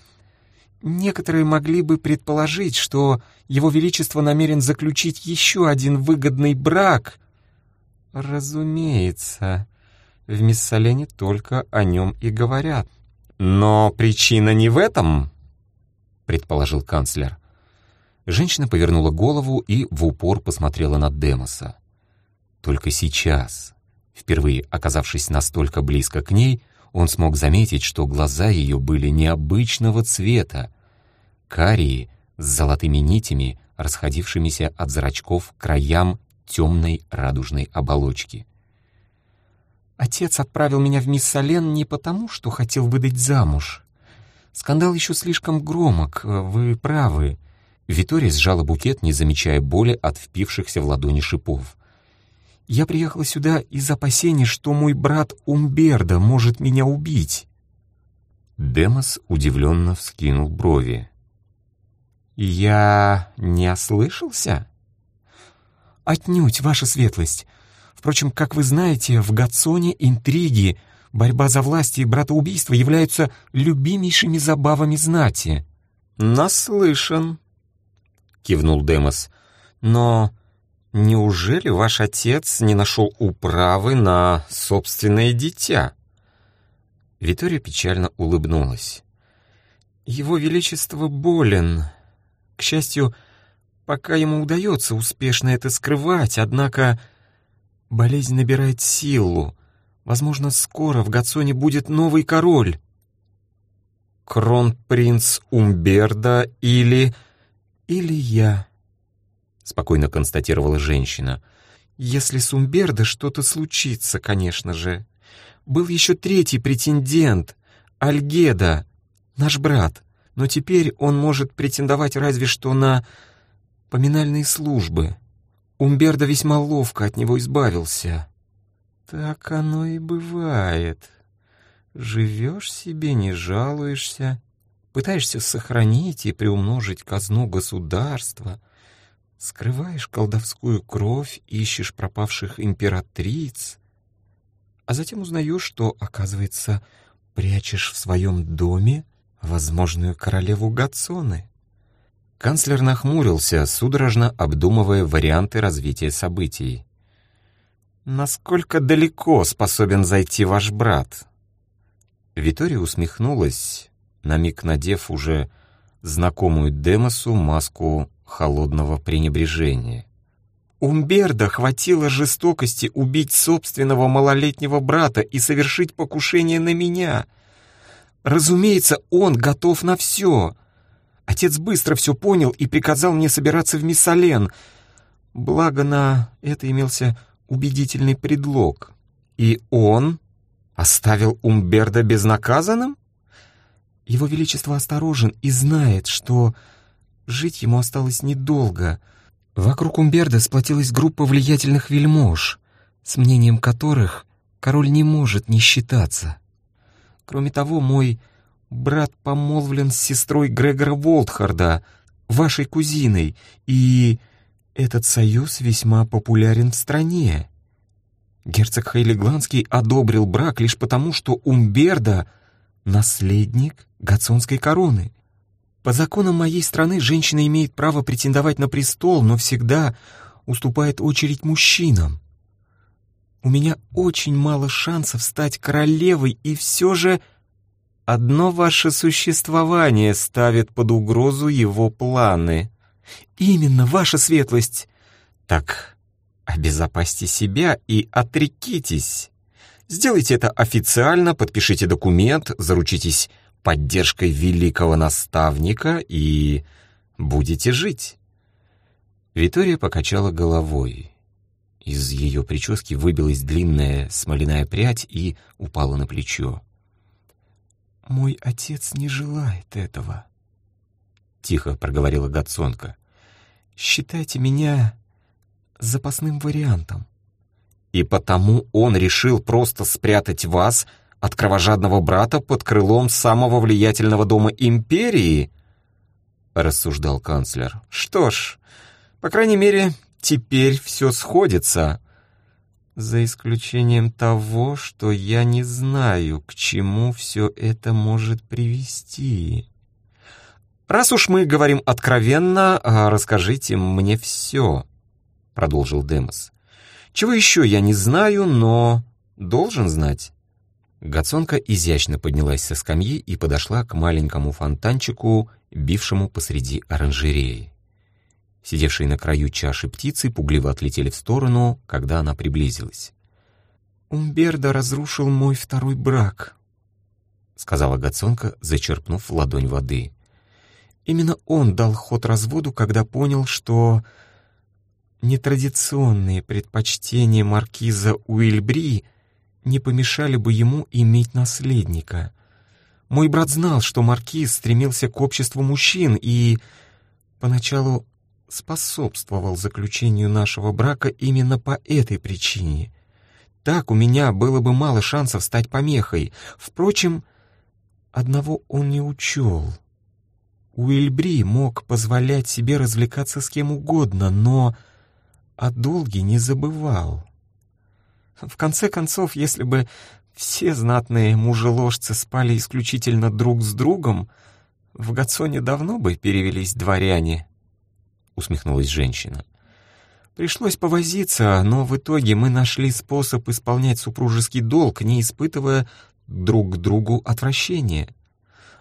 Speaker 3: «Некоторые могли бы предположить, что Его Величество намерен заключить еще один выгодный брак». «Разумеется, в Миссалене только о нем и говорят».
Speaker 1: «Но причина не в этом», — предположил канцлер. Женщина повернула голову и в упор посмотрела на Демоса. Только сейчас, Впервые оказавшись настолько близко к ней, он смог заметить, что глаза ее были необычного цвета, карие с золотыми нитями, расходившимися от зрачков к краям темной радужной оболочки.
Speaker 3: «Отец отправил меня в Миссален не потому, что хотел выдать замуж. Скандал еще слишком громок, вы правы».
Speaker 1: Витория сжала букет, не замечая боли от впившихся в ладони шипов.
Speaker 3: Я приехала сюда из опасений, что мой брат Умберда может меня убить».
Speaker 1: Демос удивленно вскинул брови.
Speaker 3: «Я не ослышался?» «Отнюдь, ваша светлость. Впрочем, как вы знаете, в Гатсоне интриги, борьба за власть и братоубийство являются любимейшими забавами знати».
Speaker 1: «Наслышан», — кивнул Демос. «Но Неужели ваш отец не нашел управы на собственное дитя?» Витория печально улыбнулась.
Speaker 3: «Его Величество болен. К счастью, пока ему удается успешно это скрывать, однако болезнь набирает силу. Возможно, скоро в Гацоне будет новый король».
Speaker 1: «Кронпринц Умберда или...»
Speaker 3: «Или я»,
Speaker 1: спокойно констатировала женщина.
Speaker 3: «Если с Умбердо что-то случится, конечно же. Был еще третий претендент, Альгеда, наш брат, но теперь он может претендовать разве что на поминальные службы. Умбердо весьма ловко от него избавился». «Так оно и бывает. Живешь себе, не жалуешься, пытаешься сохранить и приумножить казну государства» Скрываешь колдовскую кровь, ищешь пропавших императриц, а затем узнаешь, что, оказывается, прячешь в своем доме возможную королеву Гацоны.
Speaker 1: Канцлер нахмурился, судорожно обдумывая варианты развития событий. «Насколько далеко способен зайти ваш брат?» Витория усмехнулась, на миг надев уже знакомую Демосу маску холодного пренебрежения.
Speaker 3: Умберда хватило жестокости убить собственного малолетнего брата и совершить покушение на меня. Разумеется, он готов на все. Отец быстро все понял и приказал мне собираться в Миссален. Благо на это имелся убедительный предлог. И он оставил Умберда безнаказанным? Его Величество осторожен и знает, что
Speaker 4: жить ему осталось недолго. Вокруг Умберда сплотилась группа влиятельных вельмож, с мнением которых король не может не считаться. Кроме того, мой брат помолвлен с сестрой Грегора Волтхарда, вашей кузиной, и этот союз весьма популярен в стране. Герцог Хейлигландский одобрил брак лишь потому, что Умберда — наследник Гацонской короны. По законам моей страны женщина имеет право претендовать на престол, но всегда уступает очередь мужчинам. У меня очень мало шансов стать королевой, и все же одно ваше существование ставит под угрозу его планы. Именно ваша светлость. Так, обезопасьте себя и отрекитесь. Сделайте это официально, подпишите документ, заручитесь поддержкой великого наставника и будете жить. Витория покачала головой. Из ее прически выбилась длинная смоляная прядь и упала на плечо. «Мой отец не желает этого», — тихо проговорила Гацонка. «Считайте меня запасным вариантом». «И потому он решил просто спрятать вас от кровожадного брата под крылом самого влиятельного дома империи?» — рассуждал канцлер. «Что ж, по крайней мере, теперь все сходится. За исключением того, что я не знаю, к чему все это может привести. Раз уж мы говорим откровенно, а, расскажите мне все», — продолжил Демос. «Чего еще я не знаю, но должен знать». Гацонка изящно поднялась со скамьи и подошла к маленькому фонтанчику, бившему посреди оранжереи. Сидевшие на краю чаши птицы пугливо отлетели в сторону, когда она приблизилась. «Умберда разрушил мой второй брак», — сказала Гацонка, зачерпнув ладонь воды. «Именно он дал ход разводу, когда понял, что нетрадиционные предпочтения маркиза Уильбри — не помешали бы ему иметь наследника. Мой брат знал, что маркиз стремился к обществу мужчин и поначалу способствовал заключению нашего брака именно по этой причине. Так у меня было бы мало шансов стать помехой. Впрочем, одного он не учел. Уильбри мог позволять себе развлекаться с кем угодно, но о долге не забывал. В конце концов, если бы все знатные мужеложцы спали исключительно друг с другом, в Гацоне давно бы перевелись дворяне, — усмехнулась женщина. Пришлось повозиться, но в итоге мы нашли способ исполнять супружеский долг, не испытывая друг к другу отвращения.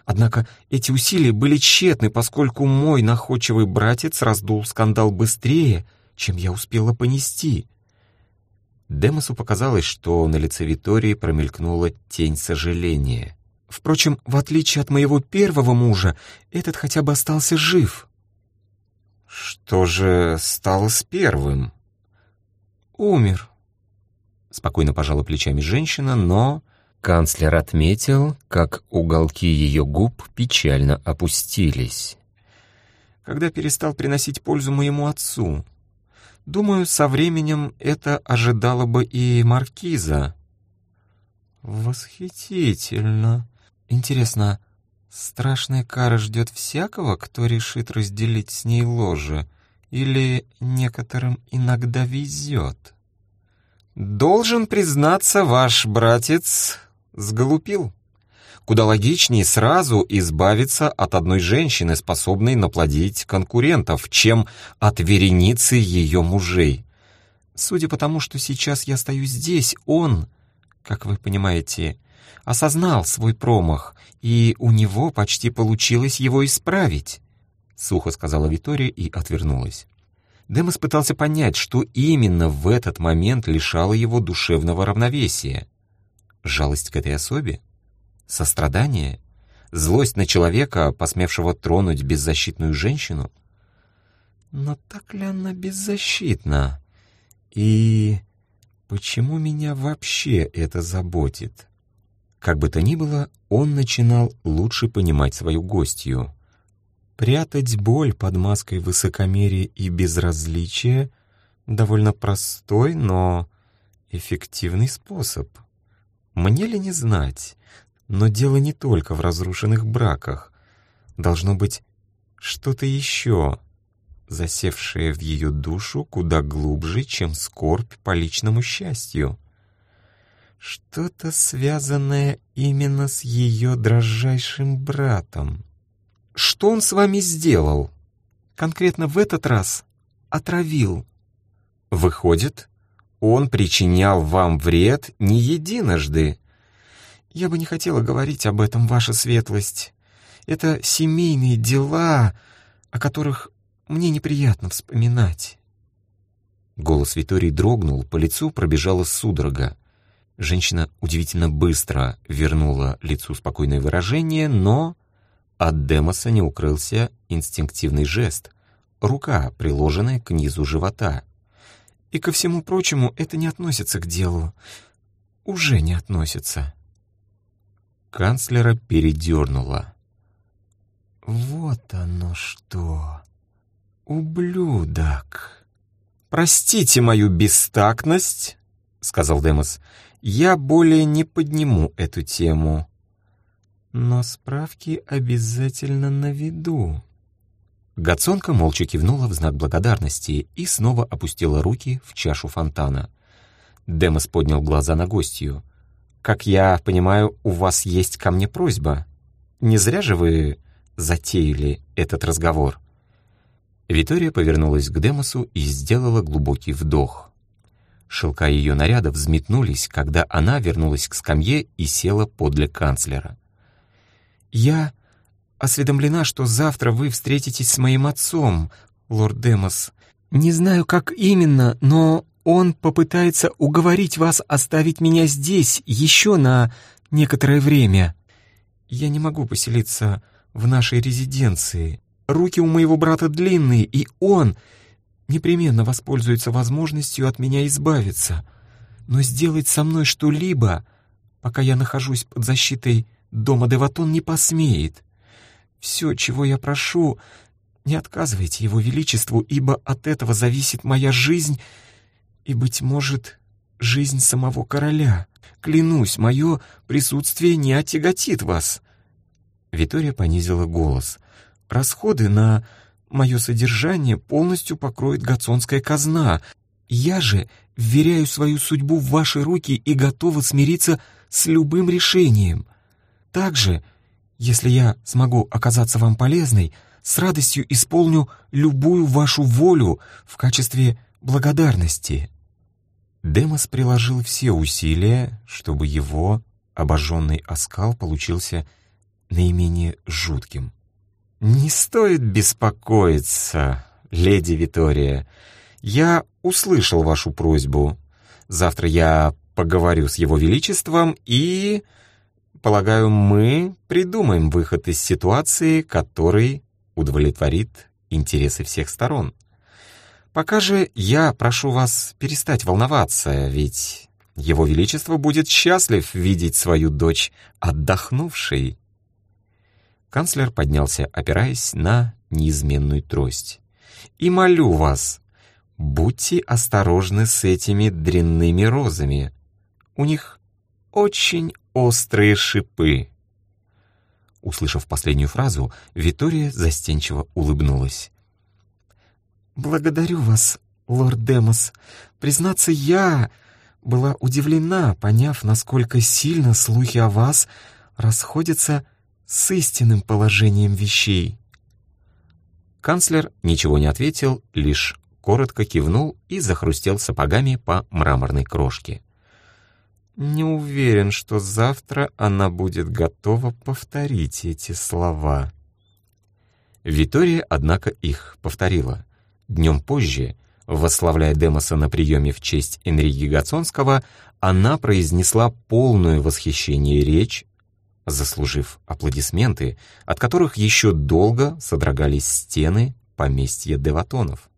Speaker 4: Однако эти усилия были тщетны, поскольку мой находчивый братец раздул скандал быстрее, чем я успела понести — Демосу показалось, что на лице Витории промелькнула тень сожаления. «Впрочем, в отличие от моего первого мужа, этот хотя бы остался жив». «Что же стало с первым?» «Умер», — спокойно пожала плечами женщина, но... Канцлер отметил, как уголки ее губ печально опустились. «Когда перестал приносить пользу моему отцу», Думаю, со временем это ожидало бы и маркиза. Восхитительно. Интересно, страшная кара ждет всякого, кто решит разделить с ней ложе, или некоторым иногда везет? Должен признаться, ваш братец сголупил. Куда логичнее сразу избавиться от одной женщины, способной наплодить конкурентов, чем от вереницы ее мужей. Судя по тому, что сейчас я стою здесь, он, как вы понимаете, осознал свой промах, и у него почти получилось его исправить, — сухо сказала Витория и отвернулась. Демос пытался понять, что именно в этот момент лишало его душевного равновесия. Жалость к этой особе? Сострадание? Злость на человека, посмевшего тронуть беззащитную женщину? Но так ли она беззащитна? И почему меня вообще это заботит? Как бы то ни было, он начинал лучше понимать свою гостью. Прятать боль под маской высокомерия и безразличия — довольно простой, но эффективный способ. Мне ли не знать? Но дело не только в разрушенных браках. Должно быть что-то еще, засевшее в ее душу куда глубже, чем скорбь по личному счастью. Что-то связанное именно с ее дрожайшим братом. Что он с вами сделал? Конкретно в этот раз отравил. Выходит, он причинял вам вред не единожды. Я бы не хотела говорить об этом, ваша светлость. Это семейные дела, о которых мне неприятно вспоминать. Голос Витории дрогнул, по лицу пробежала судорога. Женщина удивительно быстро вернула лицу спокойное выражение, но от Демоса не укрылся инстинктивный жест, рука, приложенная к низу живота. И ко всему прочему, это не относится к делу. Уже не относится. Канцлера передернула. «Вот оно что! Ублюдок!» «Простите мою бестактность», — сказал Демос. «Я более не подниму эту тему но справки обязательно наведу». Гацонка молча кивнула в знак благодарности и снова опустила руки в чашу фонтана. Демос поднял глаза на гостью. «Как я понимаю, у вас есть ко мне просьба. Не зря же вы затеяли этот разговор?» Витория повернулась к Демосу и сделала глубокий вдох. Шелка ее наряда взметнулись, когда она вернулась к скамье и села подле канцлера. «Я осведомлена, что завтра вы встретитесь с моим отцом, лорд Демос. Не знаю, как именно, но он попытается уговорить вас оставить меня здесь еще на некоторое время. Я не могу поселиться в нашей резиденции. Руки у моего брата длинные, и он непременно воспользуется возможностью от меня избавиться. Но сделать со мной что-либо, пока я нахожусь под защитой Дома Деватон не посмеет. Все, чего я прошу, не отказывайте его величеству, ибо от этого зависит моя жизнь и, быть может, жизнь самого короля. Клянусь, мое присутствие не отяготит вас». Витория понизила голос. «Расходы на мое содержание полностью покроет гацонская казна. Я же вверяю свою судьбу в ваши руки и готова смириться с любым решением. Также, если я смогу оказаться вам полезной, с радостью исполню любую вашу волю в качестве благодарности». Демос приложил все усилия, чтобы его обожженный оскал получился наименее жутким. «Не стоит беспокоиться, леди Витория. Я услышал вашу просьбу. Завтра я поговорю с его величеством и...» Полагаю, мы придумаем выход из ситуации, который удовлетворит интересы всех сторон. Пока же я прошу вас перестать волноваться, ведь Его Величество будет счастлив видеть свою дочь отдохнувшей. Канцлер поднялся, опираясь на неизменную трость. «И молю вас, будьте осторожны с этими дрянными розами. У них очень острые шипы». Услышав последнюю фразу, Витория застенчиво улыбнулась. «Благодарю вас, лорд Демос. Признаться, я была удивлена, поняв, насколько сильно слухи о вас расходятся с истинным положением вещей». Канцлер ничего не ответил, лишь коротко кивнул и захрустел сапогами по мраморной крошке. Не уверен, что завтра она будет готова повторить эти слова. Витория, однако, их повторила. Днем позже, восславляя Демоса на приеме в честь Энриги Гацонского, она произнесла полную восхищение речь, заслужив аплодисменты, от которых еще долго содрогались стены поместья Деватонов.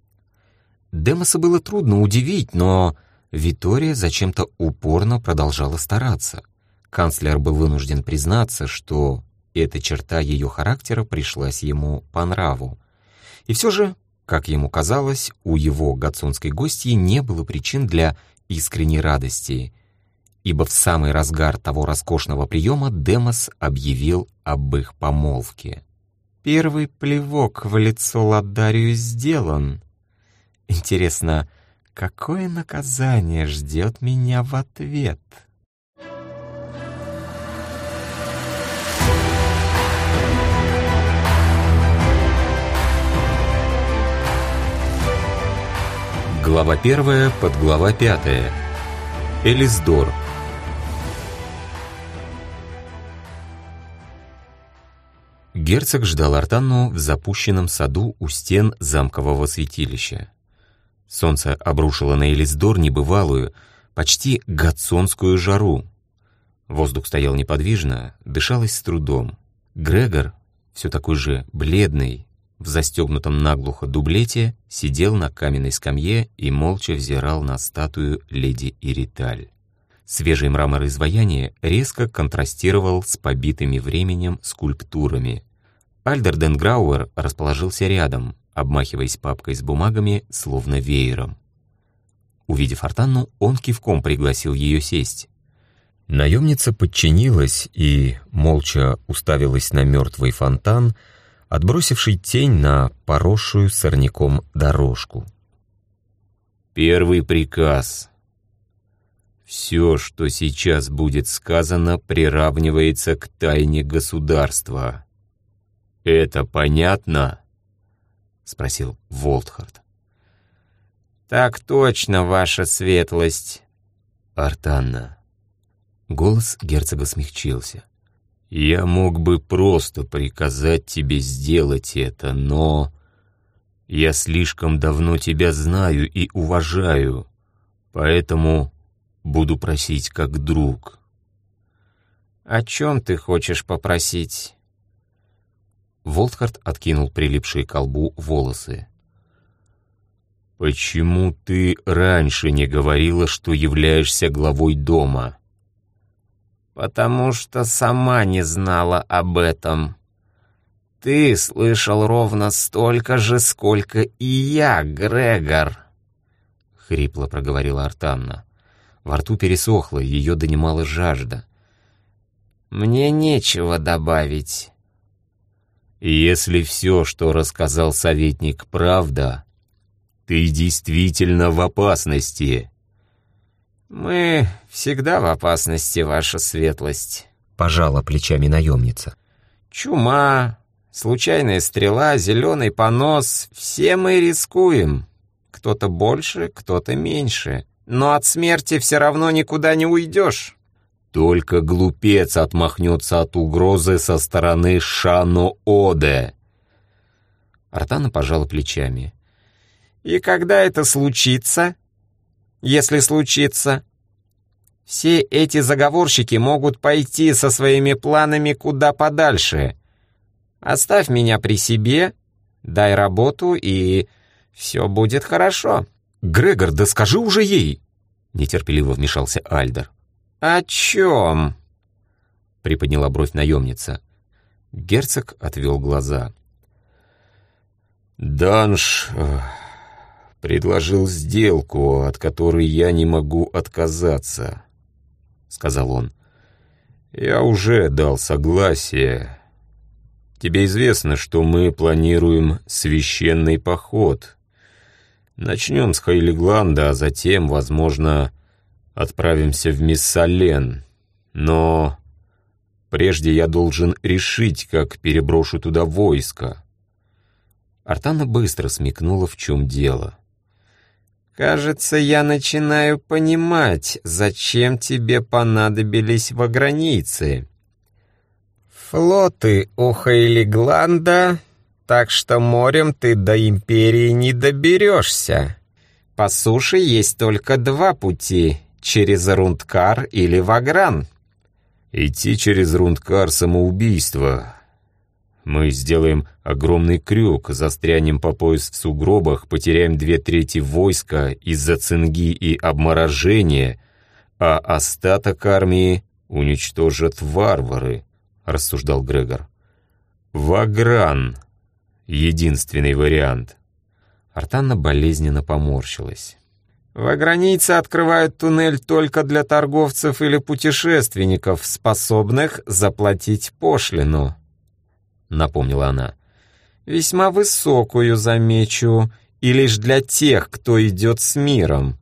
Speaker 4: Демоса было трудно удивить, но Витория зачем-то упорно продолжала стараться. Канцлер был вынужден признаться, что
Speaker 1: эта черта ее характера пришлась ему по нраву. И все же, как ему казалось, у его гацонской гостьи не было причин для искренней радости, ибо в самый разгар того роскошного приема Демос объявил об их помолвке. «Первый плевок в лицо Ладарию сделан. Интересно, какое наказание ждет меня в ответ?» Глава первая, подглава пятая. Элисдор. Герцог ждал Артанну в запущенном саду у стен замкового святилища. Солнце обрушило на Элисдор небывалую, почти гацонскую жару. Воздух стоял неподвижно, дышалось с трудом. Грегор, все такой же бледный, в застегнутом наглухо дублете, сидел на каменной скамье и молча взирал на статую леди Ириталь. Свежий мрамор изваяния резко контрастировал с побитыми временем скульптурами. Альдер Денграуэр расположился рядом, обмахиваясь папкой с бумагами, словно веером. Увидев Артанну, он кивком пригласил ее сесть. Наемница подчинилась и, молча уставилась на мертвый фонтан, отбросивший тень на поросшую сорняком дорожку.
Speaker 2: «Первый приказ. Все, что сейчас будет сказано, приравнивается к тайне государства. Это понятно?» — спросил Волтхард.
Speaker 3: «Так точно, ваша светлость!»
Speaker 2: «Артанна». Голос герцога смягчился. Я мог бы просто приказать тебе сделать это, но... Я слишком давно тебя знаю и уважаю, поэтому буду просить как друг.
Speaker 3: О чем ты хочешь попросить?
Speaker 1: Волтхард откинул прилипшие к колбу волосы.
Speaker 2: «Почему ты раньше не говорила, что являешься главой дома?»
Speaker 3: Потому что сама не знала об этом. Ты слышал ровно столько же, сколько и я, Грегор.
Speaker 1: Хрипло проговорила Артанна. Во рту пересохло, ее донимала жажда.
Speaker 3: Мне нечего добавить.
Speaker 2: Если все, что рассказал советник, правда, ты действительно в опасности.
Speaker 3: «Мы всегда в опасности, ваша светлость», —
Speaker 1: пожала плечами наемница.
Speaker 3: «Чума, случайная стрела, зеленый понос — все мы рискуем. Кто-то больше, кто-то меньше. Но от смерти все равно никуда не уйдешь».
Speaker 2: «Только глупец отмахнется от угрозы со стороны Шано-Оде».
Speaker 1: Артана пожала плечами.
Speaker 3: «И когда это случится?» Если случится. Все эти заговорщики могут пойти со своими планами куда подальше. Оставь меня при себе, дай работу, и все будет хорошо».
Speaker 1: «Грегор, да скажи уже ей!» — нетерпеливо вмешался Альдер.
Speaker 3: «О чем?»
Speaker 1: — приподняла бровь наемница. Герцог отвел глаза.
Speaker 2: «Данш предложил сделку, от которой я не могу отказаться», — сказал он. «Я уже дал согласие. Тебе известно, что мы планируем священный поход. Начнем с Хайлигланда, а затем, возможно, отправимся в Миссален. Но прежде я должен решить, как переброшу туда войско».
Speaker 1: Артана быстро смекнула, в чем дело —
Speaker 3: Кажется, я начинаю понимать, зачем тебе понадобились в границе. Флоты у Хейлигланда, так что морем ты до Империи не доберешься. По суше есть только два пути — через Рундкар или Вагран.
Speaker 2: Идти через Рундкар — самоубийство, мы сделаем огромный крюк, застрянем по пояс в сугробах, потеряем две трети войска из-за цинги и обморожения, а остаток армии уничтожат варвары. — рассуждал Грегор. «Вагран — единственный вариант».
Speaker 3: Артанна болезненно поморщилась.
Speaker 2: «Вагранийцы открывают туннель только для торговцев или путешественников, способных заплатить пошлину», — напомнила она. «Весьма высокую, замечу, и лишь для тех, кто идет с миром.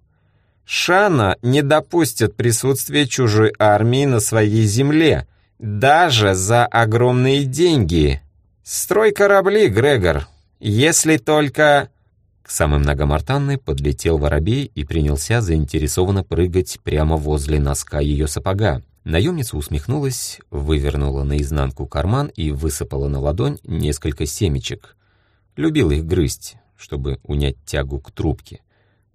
Speaker 2: Шана не допустит присутствия чужой армии на своей земле, даже за огромные деньги. Строй корабли, Грегор, если только...» К самым ногам Артанны подлетел воробей и принялся заинтересованно прыгать прямо возле носка ее сапога. Наемница усмехнулась, вывернула наизнанку карман и высыпала на ладонь несколько семечек. Любил их грызть, чтобы унять тягу к трубке.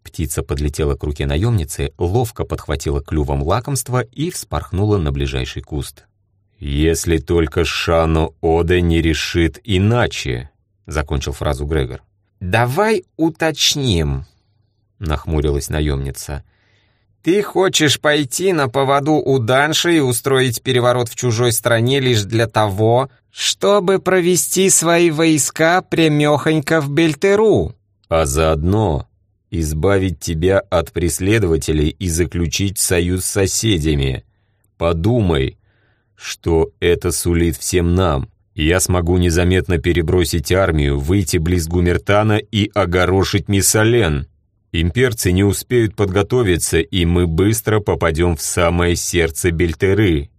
Speaker 2: Птица подлетела к руке наемницы, ловко подхватила клювом лакомство и вспорхнула на ближайший куст. «Если только Шану Оде не решит иначе», — закончил фразу Грегор.
Speaker 3: «Давай уточним», — нахмурилась наемница. «Ты хочешь пойти на поводу у Данши и устроить переворот в чужой стране лишь для того, чтобы провести свои войска прямехонько в Бельтеру?»
Speaker 2: «А заодно избавить тебя от преследователей и заключить союз с соседями. Подумай, что это сулит всем нам. Я смогу незаметно перебросить армию, выйти близ Гумертана и огорошить Миссален. Имперцы не успеют подготовиться, и мы быстро попадем в самое сердце Бельтеры.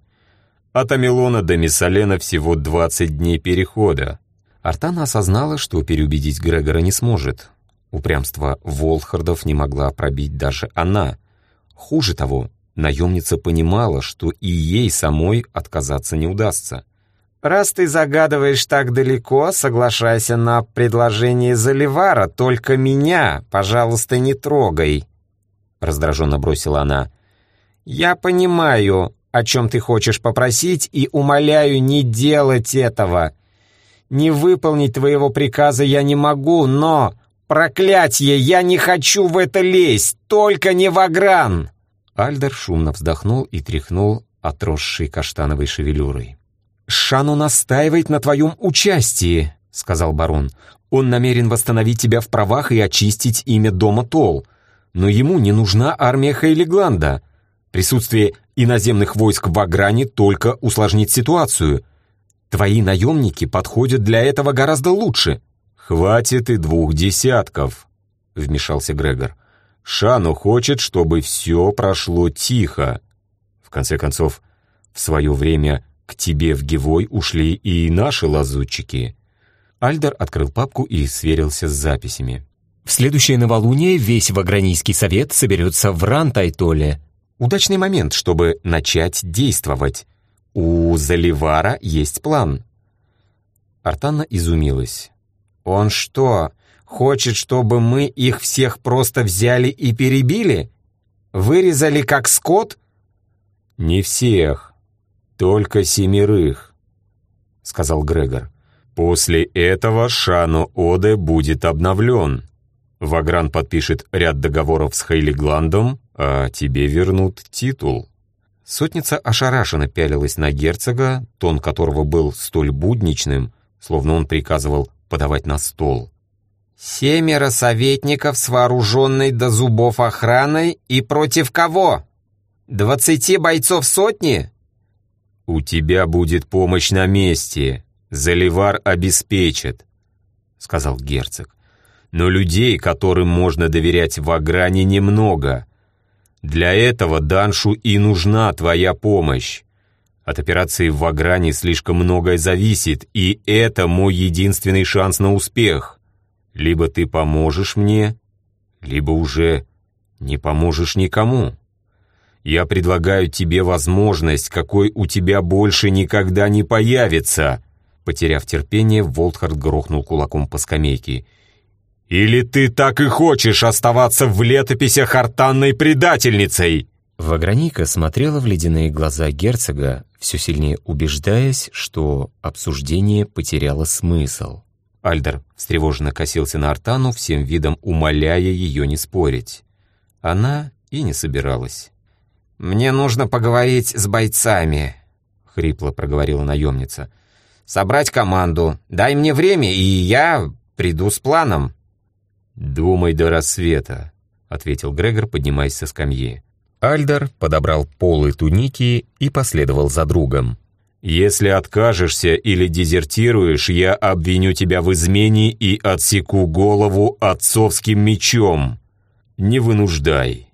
Speaker 2: От Амилона до Миссалена всего 20 дней перехода.
Speaker 3: Артана осознала, что переубедить Грегора не сможет. Упрямство Волхардов не могла пробить даже она. Хуже того, наемница понимала, что и ей самой отказаться не удастся.
Speaker 2: «Раз ты загадываешь так далеко, соглашайся на предложение Заливара, только меня, пожалуйста, не трогай», — раздраженно бросила она. «Я понимаю, о чем ты хочешь попросить, и умоляю не делать этого. Не выполнить твоего приказа я не могу, но «Проклятье! Я не хочу в это лезть! Только не в огран!»
Speaker 3: Альдер шумно вздохнул и тряхнул отросшей каштановой шевелюрой.
Speaker 1: «Шану настаивает на твоем участии», — сказал барон. «Он намерен восстановить тебя в правах и очистить имя дома Тол. Но ему не нужна армия Хейлигланда. Присутствие иноземных войск в Агране только усложнит ситуацию. Твои наемники подходят для этого гораздо лучше».
Speaker 2: «Хватит и двух десятков», — вмешался Грегор. «Шану хочет, чтобы все прошло тихо. В конце концов, в свое время к тебе в Гевой ушли и наши лазутчики».
Speaker 3: Альдер открыл папку и сверился с записями.
Speaker 1: «В следующее новолуние весь Вагранийский совет соберется в Рантайтоле. Удачный момент, чтобы начать действовать. У Заливара есть план».
Speaker 3: Артанна изумилась.
Speaker 2: «Он что, хочет, чтобы мы их всех просто взяли и перебили? Вырезали как скот?» «Не всех, только семерых», — сказал Грегор. «После этого Шану Оде будет обновлен. Вагран подпишет ряд договоров с Хейлигландом, а тебе вернут титул».
Speaker 3: Сотница ошарашенно пялилась на герцога, тон которого был столь будничным, словно он приказывал подавать на стол.
Speaker 2: «Семеро советников с вооруженной до зубов охраной и против кого? Двадцати бойцов сотни?» «У тебя будет помощь на месте. Заливар обеспечит», — сказал герцог. «Но людей, которым можно доверять в Агране, немного. Для этого Даншу и нужна твоя помощь. От операции в Вагране слишком многое зависит, и это мой единственный шанс на успех. Либо ты поможешь мне, либо уже не поможешь никому. Я предлагаю тебе возможность, какой у тебя больше никогда не появится». Потеряв терпение, Волтхард грохнул кулаком по скамейке. «Или ты так и хочешь оставаться в летописях артанной предательницей?»
Speaker 3: Ваграника смотрела в ледяные глаза герцога, все сильнее убеждаясь, что обсуждение потеряло смысл. Альдер встревоженно косился на Артану, всем видом умоляя ее не спорить. Она и не собиралась.
Speaker 2: «Мне нужно поговорить с бойцами», ——
Speaker 3: хрипло проговорила наемница. «Собрать команду. Дай мне время, и я приду с планом».
Speaker 1: «Думай до рассвета», — ответил Грегор, поднимаясь со скамьи. Альдар подобрал полы туники и последовал за другом. «Если откажешься или дезертируешь, я обвиню тебя в измене и отсеку голову отцовским мечом. Не вынуждай».